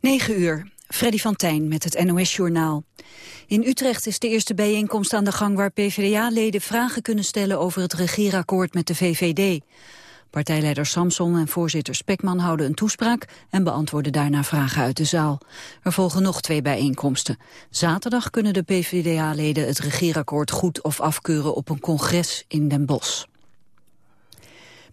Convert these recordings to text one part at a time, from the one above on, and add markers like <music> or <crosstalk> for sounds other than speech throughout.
9 uur. Freddy van Tijn met het NOS-journaal. In Utrecht is de eerste bijeenkomst aan de gang waar PvdA-leden vragen kunnen stellen over het regeerakkoord met de VVD. Partijleider Samson en voorzitter Spekman houden een toespraak en beantwoorden daarna vragen uit de zaal. Er volgen nog twee bijeenkomsten. Zaterdag kunnen de PvdA-leden het regeerakkoord goed of afkeuren op een congres in Den Bosch.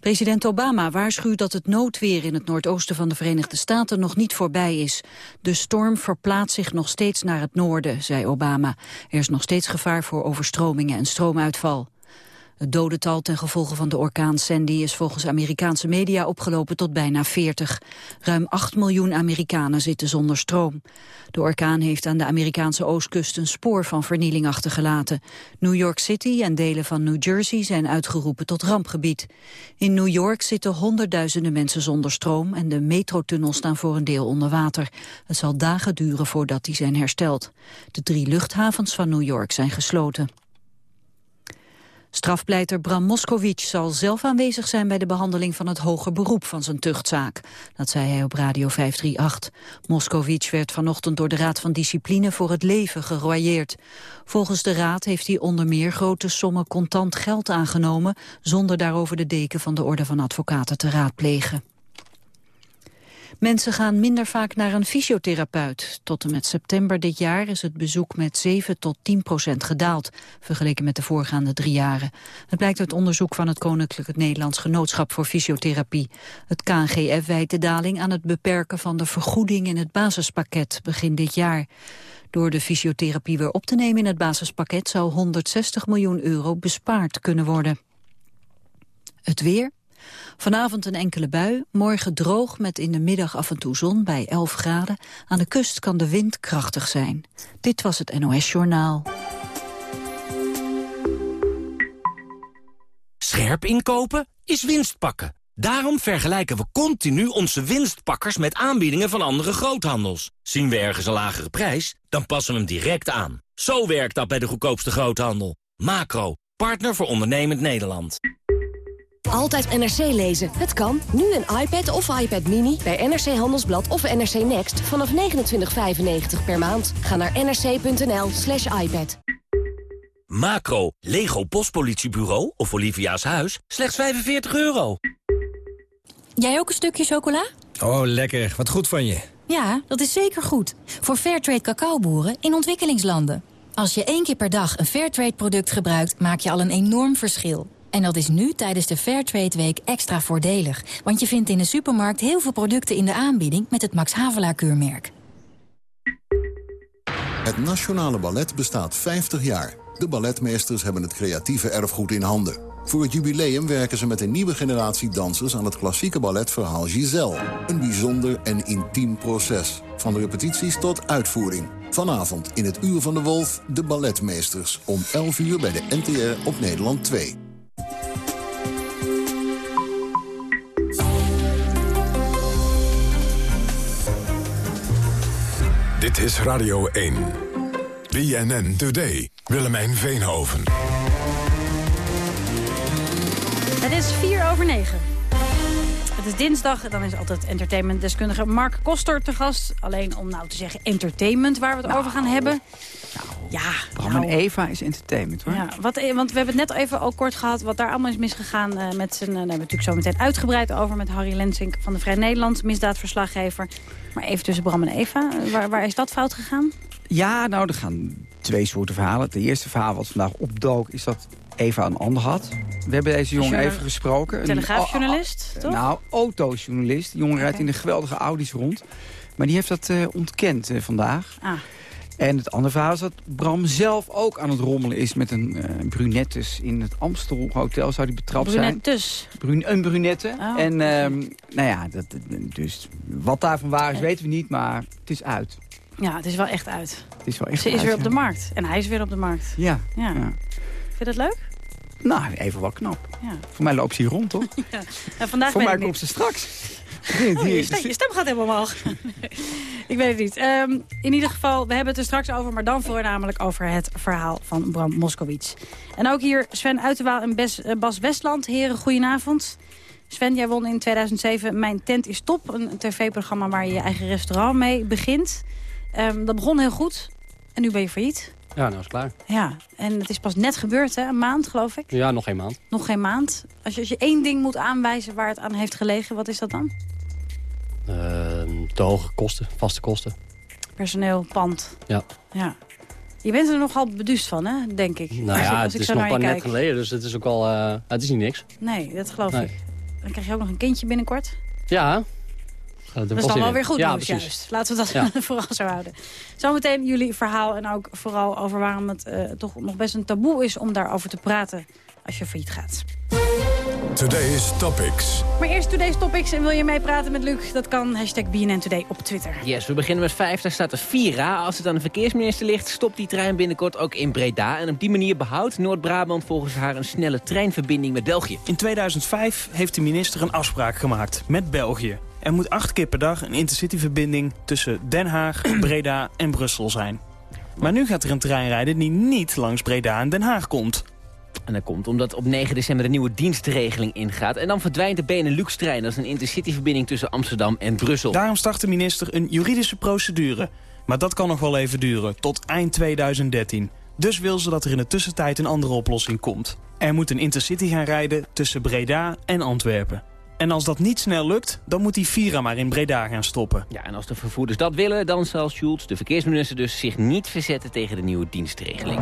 President Obama waarschuwt dat het noodweer in het noordoosten van de Verenigde Staten nog niet voorbij is. De storm verplaatst zich nog steeds naar het noorden, zei Obama. Er is nog steeds gevaar voor overstromingen en stroomuitval. Het dodental ten gevolge van de orkaan Sandy is volgens Amerikaanse media opgelopen tot bijna 40. Ruim 8 miljoen Amerikanen zitten zonder stroom. De orkaan heeft aan de Amerikaanse oostkust een spoor van vernieling achtergelaten. New York City en delen van New Jersey zijn uitgeroepen tot rampgebied. In New York zitten honderdduizenden mensen zonder stroom en de metrotunnels staan voor een deel onder water. Het zal dagen duren voordat die zijn hersteld. De drie luchthavens van New York zijn gesloten. Strafpleiter Bram Moskowitz zal zelf aanwezig zijn bij de behandeling van het hoger beroep van zijn tuchtzaak. Dat zei hij op Radio 538. Moskowitz werd vanochtend door de Raad van Discipline voor het leven geroyeerd. Volgens de Raad heeft hij onder meer grote sommen contant geld aangenomen, zonder daarover de deken van de Orde van Advocaten te raadplegen. Mensen gaan minder vaak naar een fysiotherapeut. Tot en met september dit jaar is het bezoek met 7 tot 10 procent gedaald, vergeleken met de voorgaande drie jaren. Het blijkt uit onderzoek van het Koninklijk Nederlands Genootschap voor Fysiotherapie. Het KNGF wijt de daling aan het beperken van de vergoeding in het basispakket begin dit jaar. Door de fysiotherapie weer op te nemen in het basispakket zou 160 miljoen euro bespaard kunnen worden. Het weer. Vanavond een enkele bui, morgen droog met in de middag af en toe zon bij 11 graden. Aan de kust kan de wind krachtig zijn. Dit was het NOS Journaal. Scherp inkopen is winst pakken. Daarom vergelijken we continu onze winstpakkers met aanbiedingen van andere groothandels. Zien we ergens een lagere prijs, dan passen we hem direct aan. Zo werkt dat bij de goedkoopste groothandel. Macro, partner voor ondernemend Nederland. Altijd NRC lezen. Het kan. Nu een iPad of iPad Mini bij NRC Handelsblad of NRC Next vanaf 29,95 per maand. Ga naar nrc.nl slash iPad. Macro, Lego Postpolitiebureau of Olivia's Huis, slechts 45 euro. Jij ook een stukje chocola? Oh, lekker. Wat goed van je. Ja, dat is zeker goed. Voor Fairtrade cacaoboeren in ontwikkelingslanden. Als je één keer per dag een Fairtrade product gebruikt, maak je al een enorm verschil. En dat is nu tijdens de Fairtrade Week extra voordelig. Want je vindt in de supermarkt heel veel producten in de aanbieding met het Max Havelaar keurmerk. Het Nationale Ballet bestaat 50 jaar. De balletmeesters hebben het creatieve erfgoed in handen. Voor het jubileum werken ze met een nieuwe generatie dansers... aan het klassieke balletverhaal Giselle. Een bijzonder en intiem proces. Van repetities tot uitvoering. Vanavond in het Uur van de Wolf, de balletmeesters. Om 11 uur bij de NTR op Nederland 2. Dit is Radio 1. BNN Today. Willemijn Veenhoven. Het is 4 over 9. Het is dinsdag, dan is altijd entertainmentdeskundige Mark Koster te gast. Alleen om nou te zeggen entertainment waar we het Nou, over gaan hebben. ja, Bram nou, en Eva is entertainment, hoor. Ja, wat, eh, want we hebben het net even al kort gehad wat daar allemaal is misgegaan. eh, met zijn, eh, daar hebben we natuurlijk zo meteen uitgebreid over met Harry Lensink van de Vrij Nederland, misdaadverslaggever. Maar even tussen Bram en Eva, waar, waar is dat fout gegaan? Ja, nou, er gaan twee soorten verhalen. Het eerste verhaal wat vandaag opdook is dat Eva een ander had. We hebben deze jongen even gesproken. Telegraafjournalist, toch? Nou, autojournalist. Die jongen rijdt in de geweldige Audi's rond. Maar die heeft dat eh, ontkend eh, vandaag. Ah, En het andere verhaal is dat Bram zelf ook aan het rommelen is met een eh brunettes in het Amstel Hotel. Zou die betrapt zijn? Brunettes. Brun een brunette. Oh, en ehm, nou ja, dat, dus wat daarvan waar is weten we niet, maar het is uit. Ja, het is wel echt uit. Het is wel echt Ze is weer op de markt. En hij is weer op de markt. Ja, Ja. ja. Vind je dat leuk? Nou, even wel knap. Ja. Voor mij loopt ze hier rond, toch? <laughs> ja. En vandaag Voor mij komt ze straks. <laughs> Oh, je, stem, je stem gaat helemaal omhoog. <laughs> ik weet het niet. Ehm, in ieder geval, we hebben het er straks over... maar dan voornamelijk over het verhaal van Bram Moskowitz. En ook hier Sven Uiterwaal en eh, Bas Westland. Heren, goedenavond. Sven, jij won in 2007 Mijn Tent is Top. Een tv-programma waar je je eigen restaurant mee begint. Ehm, dat begon heel goed. En nu ben je failliet. Ja, nou is klaar. Ja, en het is pas net gebeurd, hè? Een maand, geloof ik. Ja, nog geen maand. Nog geen maand. Als je, als je één ding moet aanwijzen waar het aan heeft gelegen, wat is dat dan? Ehm, te hoge kosten, vaste kosten. Personeel, pand. Ja. Ja. Je bent er nogal beduust van, hè, denk ik. Nou ik- ja, het is nog maar je net kijk. geleden, dus het is ook al... eh, het is niet niks. Nee, dat geloof Nee. ik. Dan krijg je ook nog een kindje binnenkort. Ja. Dat Dat is dan wel weer goed ja, nieuws, precies. juist. Laten we dat Ja. <laughs> vooral zo houden. Zometeen jullie verhaal en ook vooral over waarom het eh, toch nog best een taboe is... om daarover te praten als je failliet gaat. Today's Topics. Maar eerst Today's Topics en wil je meepraten met Luc? Dat kan, hashtag BNN Today op Twitter. Yes, we beginnen met vijf. Daar staat er Vira. Als het aan de verkeersminister ligt, stopt die trein binnenkort ook in Breda. En op die manier behoudt Noord-Brabant volgens haar een snelle treinverbinding met België. In 2005 heeft de minister een afspraak gemaakt met België. Er moet acht keer per dag een intercityverbinding tussen Den Haag, <clears throat> Breda en Brussel zijn. Maar nu gaat er een trein rijden die niet langs Breda en Den Haag komt. En dat komt omdat op 9 december de nieuwe dienstregeling ingaat. En dan verdwijnt de Benelux-trein. Dat is een intercityverbinding tussen Amsterdam en Brussel. Daarom start de minister een juridische procedure. Maar dat kan nog wel even duren, tot eind 2013. Dus wil ze dat er in de tussentijd een andere oplossing komt. Er moet een intercity gaan rijden tussen Breda en Antwerpen. En als dat niet snel lukt, dan moet die Vira maar in Breda gaan stoppen. Ja, en als de vervoerders dat willen, dan zal Schulz, de verkeersminister dus, zich niet verzetten tegen de nieuwe dienstregeling.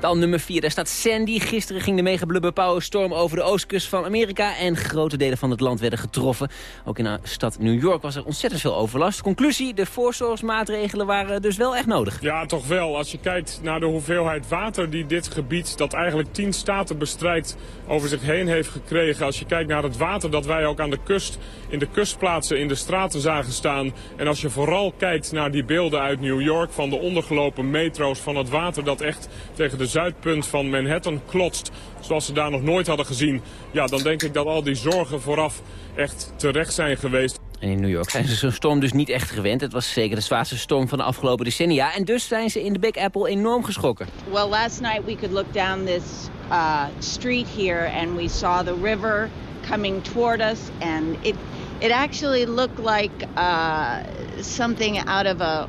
Dan nummer 4, daar staat Sandy. Gisteren ging de megablubber Powerstorm over de oostkust van Amerika en grote delen van het land werden getroffen. Ook in de stad New York was er ontzettend veel overlast. Conclusie, de voorzorgsmaatregelen waren dus wel echt nodig. Ja, toch wel. Als je kijkt naar de hoeveelheid water die dit gebied, dat eigenlijk tien staten bestrijkt, over zich heen heeft gekregen. Als je kijkt naar het water dat wij ook aan de kust, in de kustplaatsen, in de straten zagen staan. En als je vooral kijkt naar die beelden uit New York van de ondergelopen metro's van het water dat echt tegen de zuidpunt van Manhattan klotst. Zoals ze daar nog nooit hadden gezien. Ja, dan denk ik dat al die zorgen vooraf echt terecht zijn geweest. En in New York zijn ze zo'n storm dus niet echt gewend. Het was zeker de zwaarste storm van de afgelopen decennia. En dus zijn ze in de Big Apple enorm geschrokken. Well, last night we could look down this uh, street here and we saw the river coming toward us, and it it actually looked like uh, something out of a,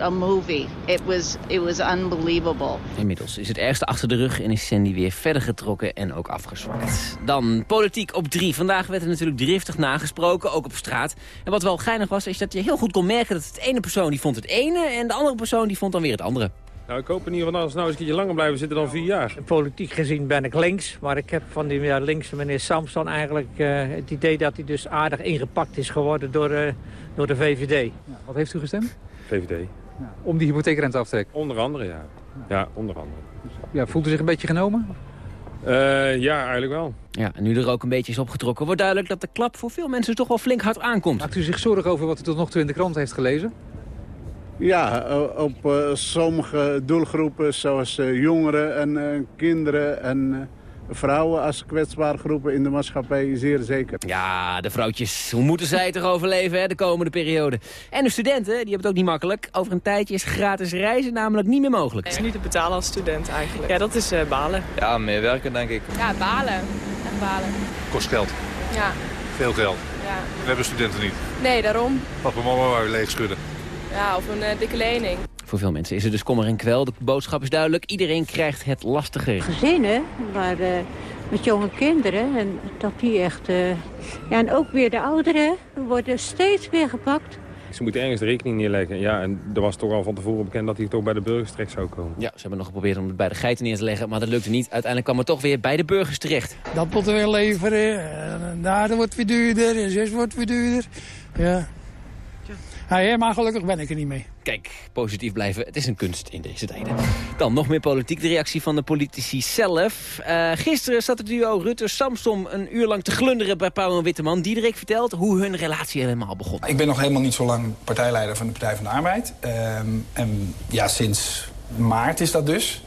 a movie. It was it was unbelievable. Inmiddels is het ergste achter de rug en is Sandy weer verder getrokken en ook afgezwakt. Dan politiek op drie. Vandaag werd er natuurlijk driftig nagesproken, ook op straat. En wat wel geinig was, is dat je heel goed kon merken dat het ene persoon die vond het ene en de andere persoon die vond dan weer het andere. Nou, ik hoop in ieder geval als we nou eens een keertje langer blijven zitten dan vier jaar. Politiek gezien ben ik links, maar ik heb van die ja, linkse meneer Samson eigenlijk eh, het idee dat hij dus aardig ingepakt is geworden door, eh, door de VVD. Wat heeft u gestemd? VVD. Om die hypotheekrente af te trekken? Onder andere, ja. Ja, onder andere. Ja, voelt u zich een beetje genomen? Eh, ja, eigenlijk wel. Ja, en nu er ook een beetje is opgetrokken, wordt duidelijk dat de klap voor veel mensen toch wel flink hard aankomt. Maakt u zich zorgen over wat u tot nog toe in de krant heeft gelezen? Ja, op eh, sommige doelgroepen zoals eh, jongeren en eh, kinderen en eh, vrouwen als kwetsbare groepen in de maatschappij zeer zeker. Ja, de vrouwtjes, hoe moeten zij toch overleven hè, de komende periode? En de studenten, die hebben het ook niet makkelijk. Over een tijdje is gratis reizen namelijk niet meer mogelijk. Het is niet te betalen als student eigenlijk. Ja, dat is eh, balen. Ja, meer werken denk ik. Ja, balen. Echt balen. Kost geld. Ja, Veel geld. ja. We hebben studenten niet. Nee, daarom. Papa en mama wou je leeg schudden. Ja, of een eh, dikke lening. Voor veel mensen is er dus kommer en kwel. De boodschap is duidelijk, iedereen krijgt het lastiger. gezinnen, maar eh, met jonge kinderen. En dat die echt... eh, ja, en ook weer de ouderen worden steeds weer gepakt. Ze moeten ergens de rekening neerleggen. Ja, en er was toch al van tevoren bekend dat hij toch bij de burgers terecht zou komen. Ja, ze hebben nog geprobeerd om het bij de geiten neer te leggen, maar dat lukte niet. Uiteindelijk kwam het toch weer bij de burgers terecht. Dat moeten we leveren. En daar wordt weer duurder. En zus wordt weer duurder. Ja. Ja, helemaal gelukkig ben ik er niet mee. Kijk, positief blijven, het is een kunst in deze tijden. Dan nog meer politiek, de reactie van de politici zelf. Eh, gisteren zat het duo Rutte-Samsom een uur lang te glunderen bij Pauw en Witteman. Diederik vertelt hoe hun relatie helemaal begon. Ik ben nog helemaal niet zo lang partijleider van de Partij van de Arbeid. Ehm, en ja, sinds maart is dat dus.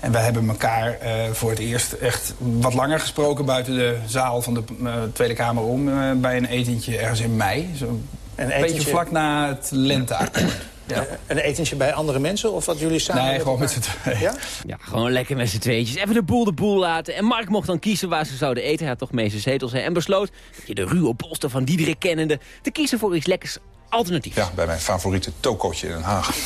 En wij hebben elkaar eh, voor het eerst echt wat langer gesproken... buiten de zaal van de eh, Tweede Kamer om... bij een etentje ergens in mei. Zo een beetje vlak na het lenteakkoord. Ja. Een etentje bij andere mensen of wat jullie samen? Nee, gewoon met z'n tweeën. Ja? Ja, gewoon lekker met z'n tweetjes. Even de boel de boel laten. En Mark mocht dan kiezen waar ze zouden eten. Hij had toch meeste zetels. Hè? En besloot, dat je de ruwe posten van Diederik kennende... te kiezen voor iets lekkers alternatiefs. Ja, bij mijn favoriete tokootje in Den Haag.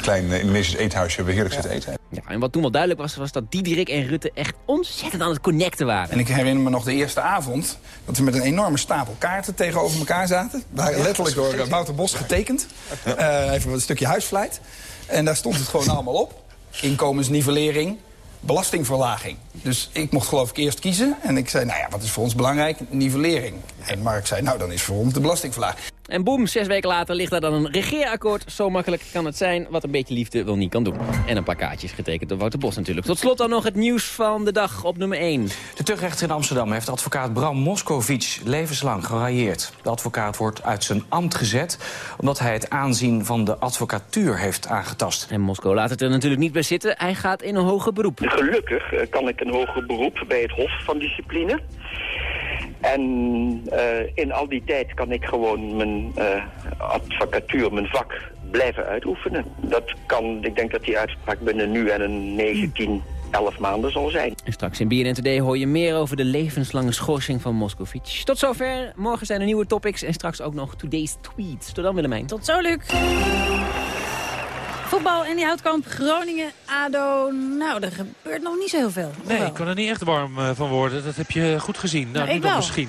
Klein uh, Indonesisch eethuisje hebben we heerlijk zitten eten. Ja, en wat toen wel duidelijk was, was dat Diederik en Rutte echt ontzettend aan het connecten waren. En ik herinner me nog de eerste avond dat we met een enorme stapel kaarten tegenover elkaar zaten. Daar letterlijk door uh, Wouter Bos getekend. Uh, even een stukje huisvleit. En daar stond het gewoon <laughs> allemaal op. Inkomensnivellering, belastingverlaging. Dus ik mocht geloof ik eerst kiezen. En ik zei, nou ja, wat is voor ons belangrijk? Nivellering. En Mark zei, nou dan is voor ons de belastingverlaging. En boem, zes weken later ligt daar dan een regeerakkoord. Zo makkelijk kan het zijn, wat een beetje liefde wel niet kan doen. En een paar kaartjes getekend door Wouter Bos natuurlijk. Tot slot dan nog het nieuws van de dag op nummer 1. De tuchtrechter in Amsterdam heeft advocaat Bram Moskovic levenslang gerailleerd. De advocaat wordt uit zijn ambt gezet... omdat hij het aanzien van de advocatuur heeft aangetast. En Moskou laat het er natuurlijk niet bij zitten. Hij gaat in een hoger beroep. Gelukkig kan ik een hoger beroep bij het Hof van Discipline... En uh, in al die tijd kan ik gewoon mijn uh, advocatuur, mijn vak blijven uitoefenen. Dat kan, ik denk dat die uitspraak binnen nu en een 19, 11 maanden zal zijn. En straks in BNN Today hoor je meer over de levenslange schorsing van Moscovic. Tot zover. Morgen zijn er nieuwe topics en straks ook nog Today's Tweets. Tot dan Willemijn. Tot zo, Luc. Voetbal in die houtkamp, Groningen, ADO. Nou, er gebeurt nog niet zo heel veel. Nee, ik kan er niet echt warm uh, van worden. Dat heb je goed gezien. Nou, nou nu dan misschien.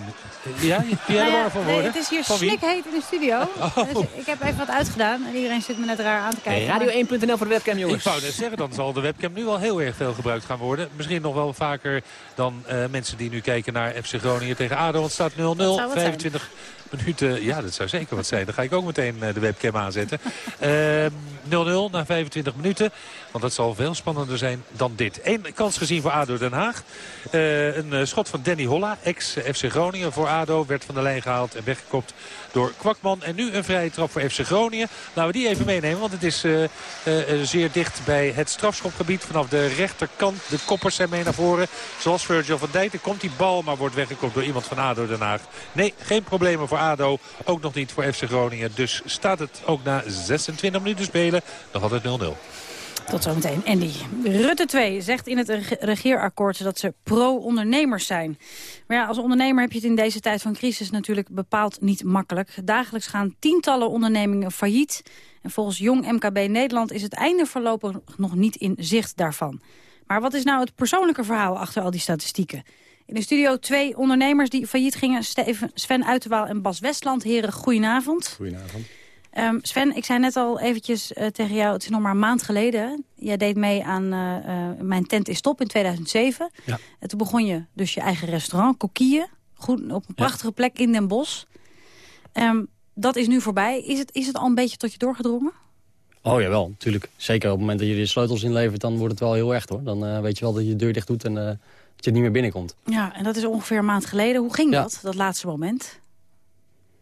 Ja, kun jij er <laughs> nou ja, warm van worden? Nee, het is hier snikheet in de studio. <laughs> Oh. Dus ik heb even wat uitgedaan en iedereen zit me net raar aan te kijken. Radio1.nl voor de webcam, jongens. Ik wou net zeggen, dan zal de webcam nu wel heel erg veel gebruikt gaan worden. Misschien nog wel vaker dan uh, mensen die nu kijken naar FC Groningen tegen ADO. Want het staat 0-0, 25 minuten. Ja, dat zou zeker wat zijn. Dan ga ik ook meteen uh, de webcam aanzetten. 0-0 uh, na 25 minuten. Want dat zal veel spannender zijn dan dit. Eén kans gezien voor ADO Den Haag. Uh, een schot van Danny Holla, ex-FC Groningen voor ADO. Werd van de lijn gehaald en weggekopt door Kwakman. En nu een vrije trap voor FC Groningen. Laten we die even meenemen, want het is uh, zeer dicht bij het strafschopgebied. Vanaf de rechterkant, de koppers zijn mee naar voren. Zoals Virgil van Dijk. Komt die bal, maar wordt weggekopt door iemand van ADO Den Haag. Nee, geen problemen voor ADO. Ook nog niet voor FC Groningen. Dus staat het ook na 26 minuten spelen nog altijd 0-0. Tot zometeen. Andy. Rutte 2 zegt in het regeerakkoord dat ze pro-ondernemers zijn. Maar ja, als ondernemer heb je het in deze tijd van crisis natuurlijk bepaald niet makkelijk. Dagelijks gaan tientallen ondernemingen failliet. En volgens Jong MKB Nederland is het einde voorlopig nog niet in zicht daarvan. Maar wat is nou het persoonlijke verhaal achter al die statistieken? In de studio twee ondernemers die failliet gingen. Steven, Sven Uiterwaal en Bas Westland. Heren, goedenavond. Goedenavond. Um, Sven, ik zei net al eventjes uh, tegen jou, het is nog maar een maand geleden. Jij deed mee aan uh, uh, Mijn Tent is Top in 2007. Ja. En toen begon je dus je eigen restaurant, Kokieën. Goed, op een prachtige ja. plek in Den Bosch. Um, dat is nu voorbij. Is het, is het al een beetje tot je doorgedrongen? Oh jawel, natuurlijk. Zeker op het moment dat je de sleutels inlevert, dan wordt het wel heel echt hoor. Dan weet je wel dat je de deur dicht doet en dat je niet meer binnenkomt. Ja, en dat is ongeveer een maand geleden. Hoe ging ja. dat, dat laatste moment?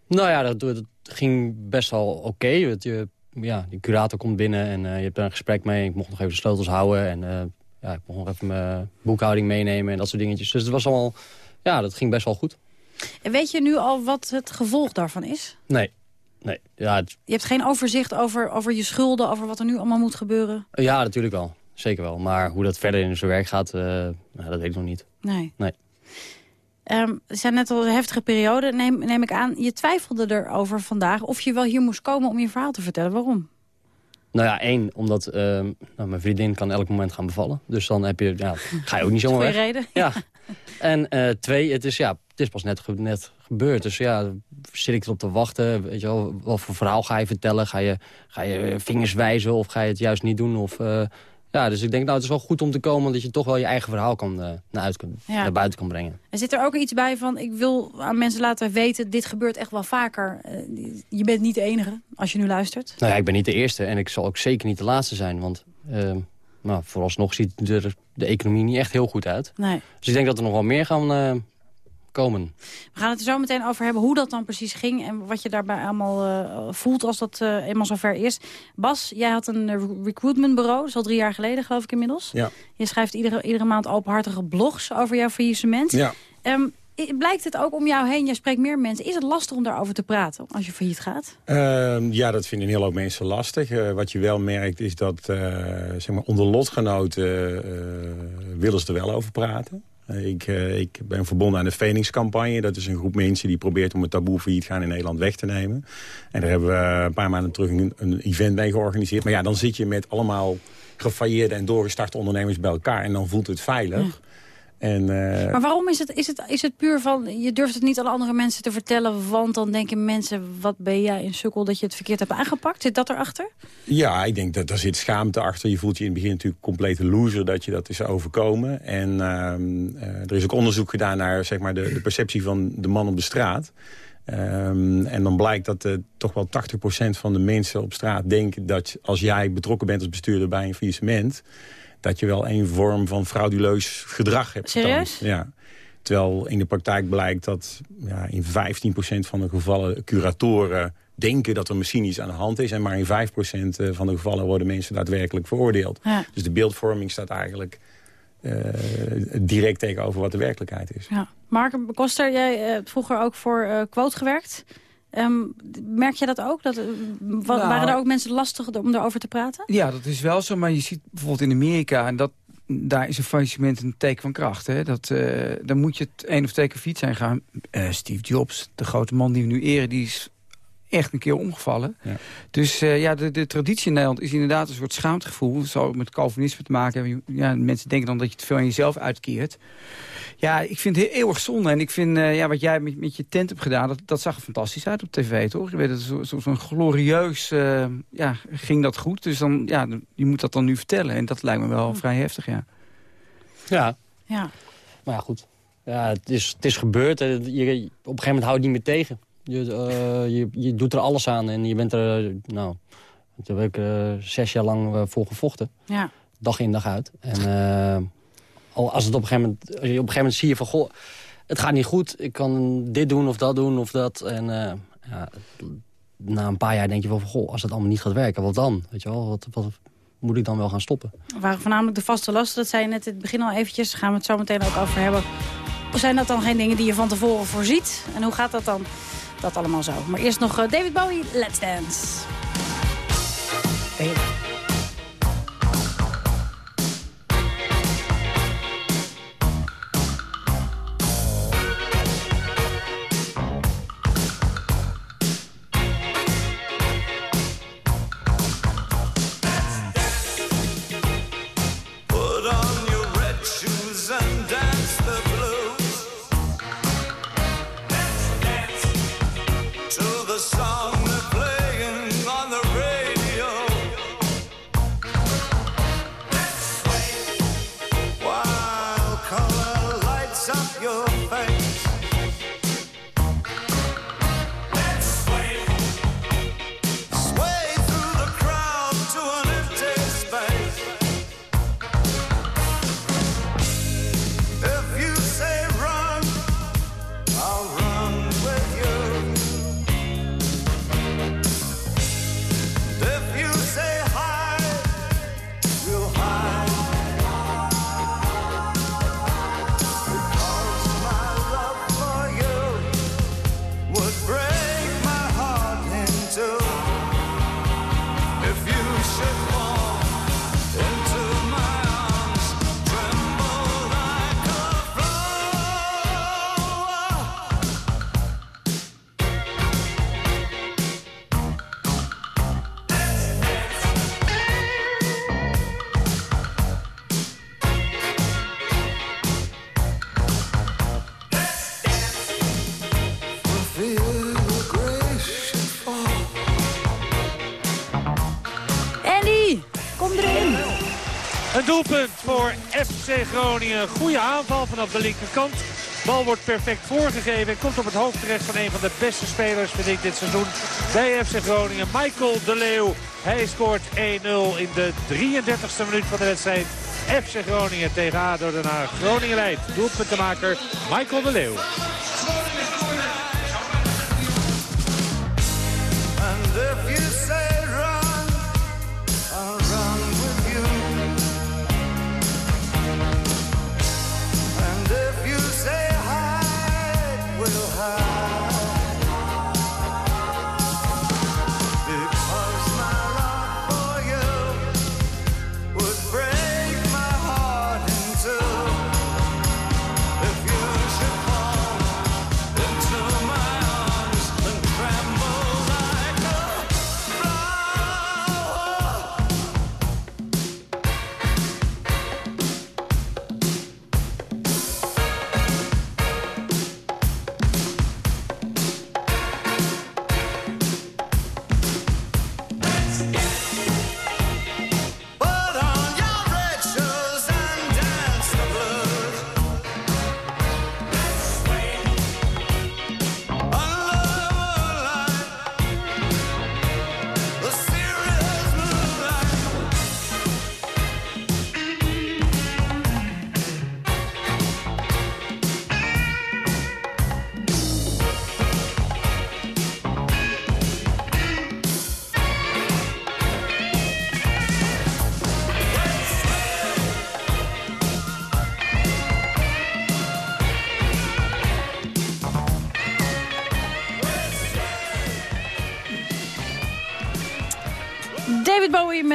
Nou ja, dat, dat ging best wel oké. Okay. Je, ja, die curator komt binnen en uh, je hebt daar een gesprek mee. Ik mocht nog even de sleutels houden en uh, ja, ik mocht nog even mijn boekhouding meenemen en dat soort dingetjes. Dus het was allemaal, ja, dat ging best wel goed. En weet je nu al wat het gevolg daarvan is? Nee. nee. Ja, het... Je hebt geen overzicht over, over je schulden, over wat er nu allemaal moet gebeuren? Ja, natuurlijk wel. Zeker wel. Maar hoe dat verder in zijn werk gaat, uh, nou, dat weet ik nog niet. Nee. Nee. Um, het zijn net al een heftige periode, neem, neem ik aan. Je twijfelde erover vandaag of je wel hier moest komen om je verhaal te vertellen. Waarom? Nou ja, één, omdat uh, nou, mijn vriendin kan elk moment gaan bevallen. Dus dan heb je, ja, ga je ook niet <laughs> zomaar weg. reden. Ja. <laughs> En uh, twee, het is, ja, het is pas net, ge net gebeurd. Dus ja, zit ik erop te wachten? Weet je wel, wat voor verhaal ga je vertellen? Ga je, ga je vingers wijzen of ga je het juist niet doen? Of... Uh, ja, dus ik denk, nou, het is wel goed om te komen... dat je toch wel je eigen verhaal kan, uh, naar, uit, ja. naar buiten kan brengen. En zit er ook iets bij van... ik wil aan mensen laten weten, dit gebeurt echt wel vaker. Uh, je bent niet de enige, als je nu luistert. Nou ja, ik ben niet de eerste en ik zal ook zeker niet de laatste zijn. Want uh, nou, vooralsnog ziet de, de economie niet echt heel goed uit. Nee. Dus ik denk dat er nog wel meer gaan komen. We gaan het er zo meteen over hebben hoe dat dan precies ging... en wat je daarbij allemaal uh, voelt als dat uh, eenmaal zover is. Bas, jij had een uh, recruitmentbureau, dat is al drie jaar geleden geloof ik inmiddels. Ja. Je schrijft iedere, iedere maand openhartige blogs over jouw faillissement. Ja. Um, I- Blijkt het ook om jou heen, jij spreekt meer mensen... is het lastig om daarover te praten als je failliet gaat? Ehm, ja, dat vinden een hele hoop mensen lastig. Eh, wat je wel merkt is dat eh, zeg maar onder lotgenoten eh, willen ze er wel over praten. Ik, eh, ik ben verbonden aan de Phoenix-campagne. Dat is een groep mensen die probeert om het taboe failliet gaan in Nederland weg te nemen. En daar hebben we een paar maanden terug een, een event mee georganiseerd. Maar ja, dan zit je met allemaal gefailleerde en doorgestarte ondernemers bij elkaar. En dan voelt het veilig. En, eh, Maar waarom is het, is, het, is het puur van... je durft het niet aan andere mensen te vertellen... want dan denken mensen, wat ben jij een sukkel dat je het verkeerd hebt aangepakt? Zit dat erachter? Ja, ik denk dat daar zit schaamte achter. Je voelt je in het begin natuurlijk complete loser dat je dat is overkomen. En ehm, eh, er is ook onderzoek gedaan naar zeg maar, de, de perceptie van de man op de straat. Ehm, en dan blijkt dat eh, toch wel 80% van de mensen op straat denken... dat als jij betrokken bent als bestuurder bij een faillissement... dat je wel een vorm van frauduleus gedrag hebt getoond. Serieus? Ja. Terwijl in de praktijk blijkt dat ja, in 15% van de gevallen curatoren denken dat er misschien iets aan de hand is. En maar in 5% van de gevallen worden mensen daadwerkelijk veroordeeld. Ja. Dus de beeldvorming staat eigenlijk eh, direct tegenover wat de werkelijkheid is. Ja. Mark Koster, jij hebt vroeger ook voor eh, Quote gewerkt. Ehm, merk je dat ook? Dat, eh, wa- Nou, waren er ook mensen lastig om erover te praten? Ja, dat is wel zo. Maar je ziet bijvoorbeeld in Amerika... en dat, daar is een faillissement een teken van kracht. Hè? Dat, eh, dan moet je het één of twee keer fiets zijn gaan. Eh, Steve Jobs, de grote man die we nu eren... die is echt een keer omgevallen. Dus eh, ja, de, de traditie in Nederland is inderdaad een soort schaamtegevoel. Het ook met Calvinisme te maken hebben. Ja, mensen denken dan dat je het veel aan jezelf uitkeert. Ja, ik vind het heel eeuwig zonde. En ik vind, eh, ja, wat jij met, met je tent hebt gedaan... Dat, dat zag er fantastisch uit op tv, toch? Je weet, het zo'n zo, zo'n glorieus... eh, ja, ging dat goed. Dus dan, ja, je moet dat dan nu vertellen. En dat lijkt me wel vrij heftig, ja. Ja. Ja. Maar ja, goed. Ja, het, is, het is gebeurd. en Je, je- op een gegeven moment houdt het niet meer tegen. Je, eh, je, je doet er alles aan en je bent er... eh, Nou, daar heb ik eh, zes jaar lang voor gevochten. Ja. Dag in, dag uit. En al als, het op een gegeven moment, als je op een gegeven moment zie je van... Goh, het gaat niet goed. Ik kan dit doen of dat doen of dat. En ja, na een paar jaar denk je wel van... Goh, als het allemaal niet gaat werken, wat dan? Weet je wel, wat, wat moet ik dan wel gaan stoppen? waren voornamelijk de vaste lasten. Dat zei je net in het begin al eventjes. Daar gaan we het zo meteen ook over hebben. Zijn dat dan geen dingen die je van tevoren voorziet? En hoe gaat dat dan? Dat allemaal zo. Maar eerst nog eh, David Bowie, Let's Dance. Put doelpunt voor FC Groningen. Goede aanval vanaf de linkerkant. Bal wordt perfect voorgegeven en komt op het hoofd terecht van een van de beste spelers, vind ik, dit seizoen bij FC Groningen. Michael de Leeuw. Hij scoort 1-0 in de 33e minuut van de wedstrijd. FC Groningen tegen ADO Den Haag. Groningen leidt. Doelpuntenmaker Michael de Leeuw.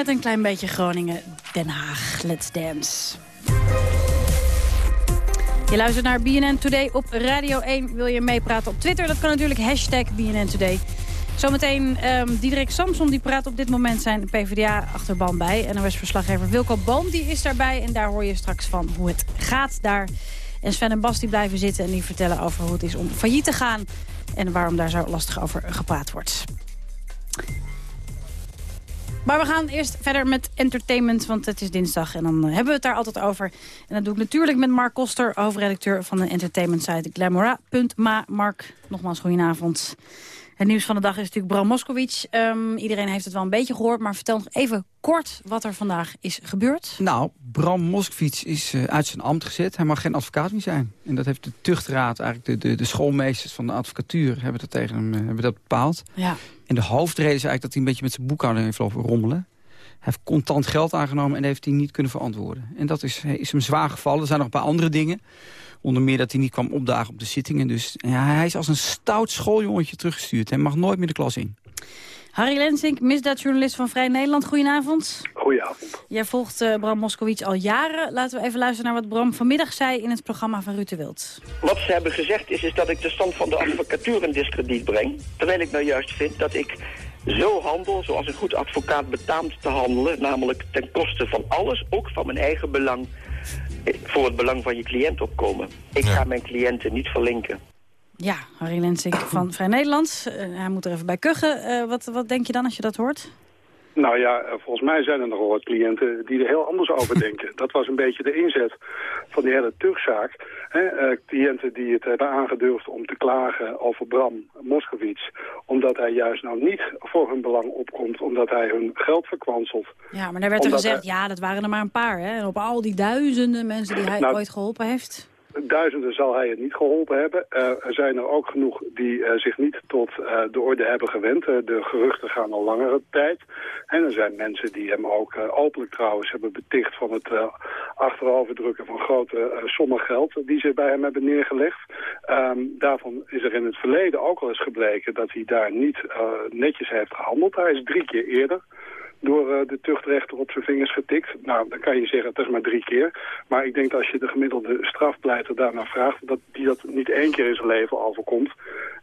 Een klein beetje Groningen, Den Haag. Let's dance. Je luistert naar BNN Today op Radio 1. Wil je meepraten op Twitter? Dat kan natuurlijk hashtag BNN Today. Zometeen ehm Diederik Samson die praat op dit moment zijn PvdA-achterban bij. NOS-verslaggever Wilco Boom die is daarbij. En daar hoor je straks van hoe het gaat daar. En Sven en Bas die blijven zitten en die vertellen over hoe het is om failliet te gaan. En waarom daar zo lastig over gepraat wordt. Maar we gaan eerst verder met entertainment, want het is dinsdag en dan eh, hebben we het daar altijd over. En dat doe ik natuurlijk met Mark Koster, hoofdredacteur van de entertainment site Glamora.ma. Mark, nogmaals goedenavond. Het nieuws van de dag is natuurlijk Bram Moskowitz. Ehm, iedereen heeft het wel een beetje gehoord, maar vertel nog even kort wat er vandaag is gebeurd. Nou, Bram Moskowitz is eh, uit zijn ambt gezet. Hij mag geen advocaat meer zijn. En dat heeft de tuchtraad, eigenlijk de, de, de schoolmeesters van de advocatuur... hebben dat tegen hem eh, hebben dat bepaald. Ja. En de hoofdreden is eigenlijk dat hij een beetje met zijn boekhouding heeft lopen rommelen. Hij heeft contant geld aangenomen en heeft hij niet kunnen verantwoorden. En dat is, is hem zwaar gevallen. Er zijn nog een paar andere dingen. Onder meer dat hij niet kwam opdagen op de zittingen. Dus ja, hij is als een stout schooljongetje teruggestuurd. Hij mag nooit meer de klas in. Harry Lensink, misdaadjournalist van Vrij Nederland. Goedenavond. Goedenavond. Jij volgt eh, Bram Moskowitz al jaren. Laten we even luisteren naar wat Bram vanmiddag zei in het programma van Ruud de Wild. Wat ze hebben gezegd is, is dat ik de stand van de advocatuur in discrediet breng. Terwijl ik nou juist vind dat ik zo handel zoals een goed advocaat betaamt te handelen. Namelijk ten koste van alles, ook van mijn eigen belang. eh, Voor het belang van je cliënt opkomen. Ik ga mijn cliënten niet verlinken. Ja, Harry Lensink van Vrij Nederland. Eh, hij moet er even bij kuchen. Eh, wat, wat denk je dan als je dat hoort? Nou ja, eh, volgens mij zijn er nogal wat cliënten die er heel anders over <laughs> denken. Dat was een beetje de inzet van die hele terugzaak. Hè, eh, cliënten die het hebben aangedurfd om te klagen over Bram Moskowitz. Omdat hij juist nou niet voor hun belang opkomt, omdat hij hun geld verkwanselt. Ja, maar daar werd er gezegd, hij- ja, dat waren er maar een paar. Hè? En op al die duizenden mensen die hij Nou, ooit geholpen heeft. Duizenden zal hij het niet geholpen hebben. Eh, er zijn er ook genoeg die eh, zich niet tot eh, de orde hebben gewend. De geruchten gaan al langere tijd. En er zijn mensen die hem ook openlijk trouwens hebben beticht van het achteroverdrukken van grote sommen geld die ze bij hem hebben neergelegd. Ehm, daarvan is er in het verleden ook al eens gebleken dat hij daar niet netjes heeft gehandeld. Hij is drie keer eerder door eh, de tuchtrechter op zijn vingers getikt. Nou, dan kan je zeggen, het is maar drie keer. Maar ik denk dat als je de gemiddelde strafpleiter daarnaar vraagt... dat die dat niet één keer in zijn leven overkomt.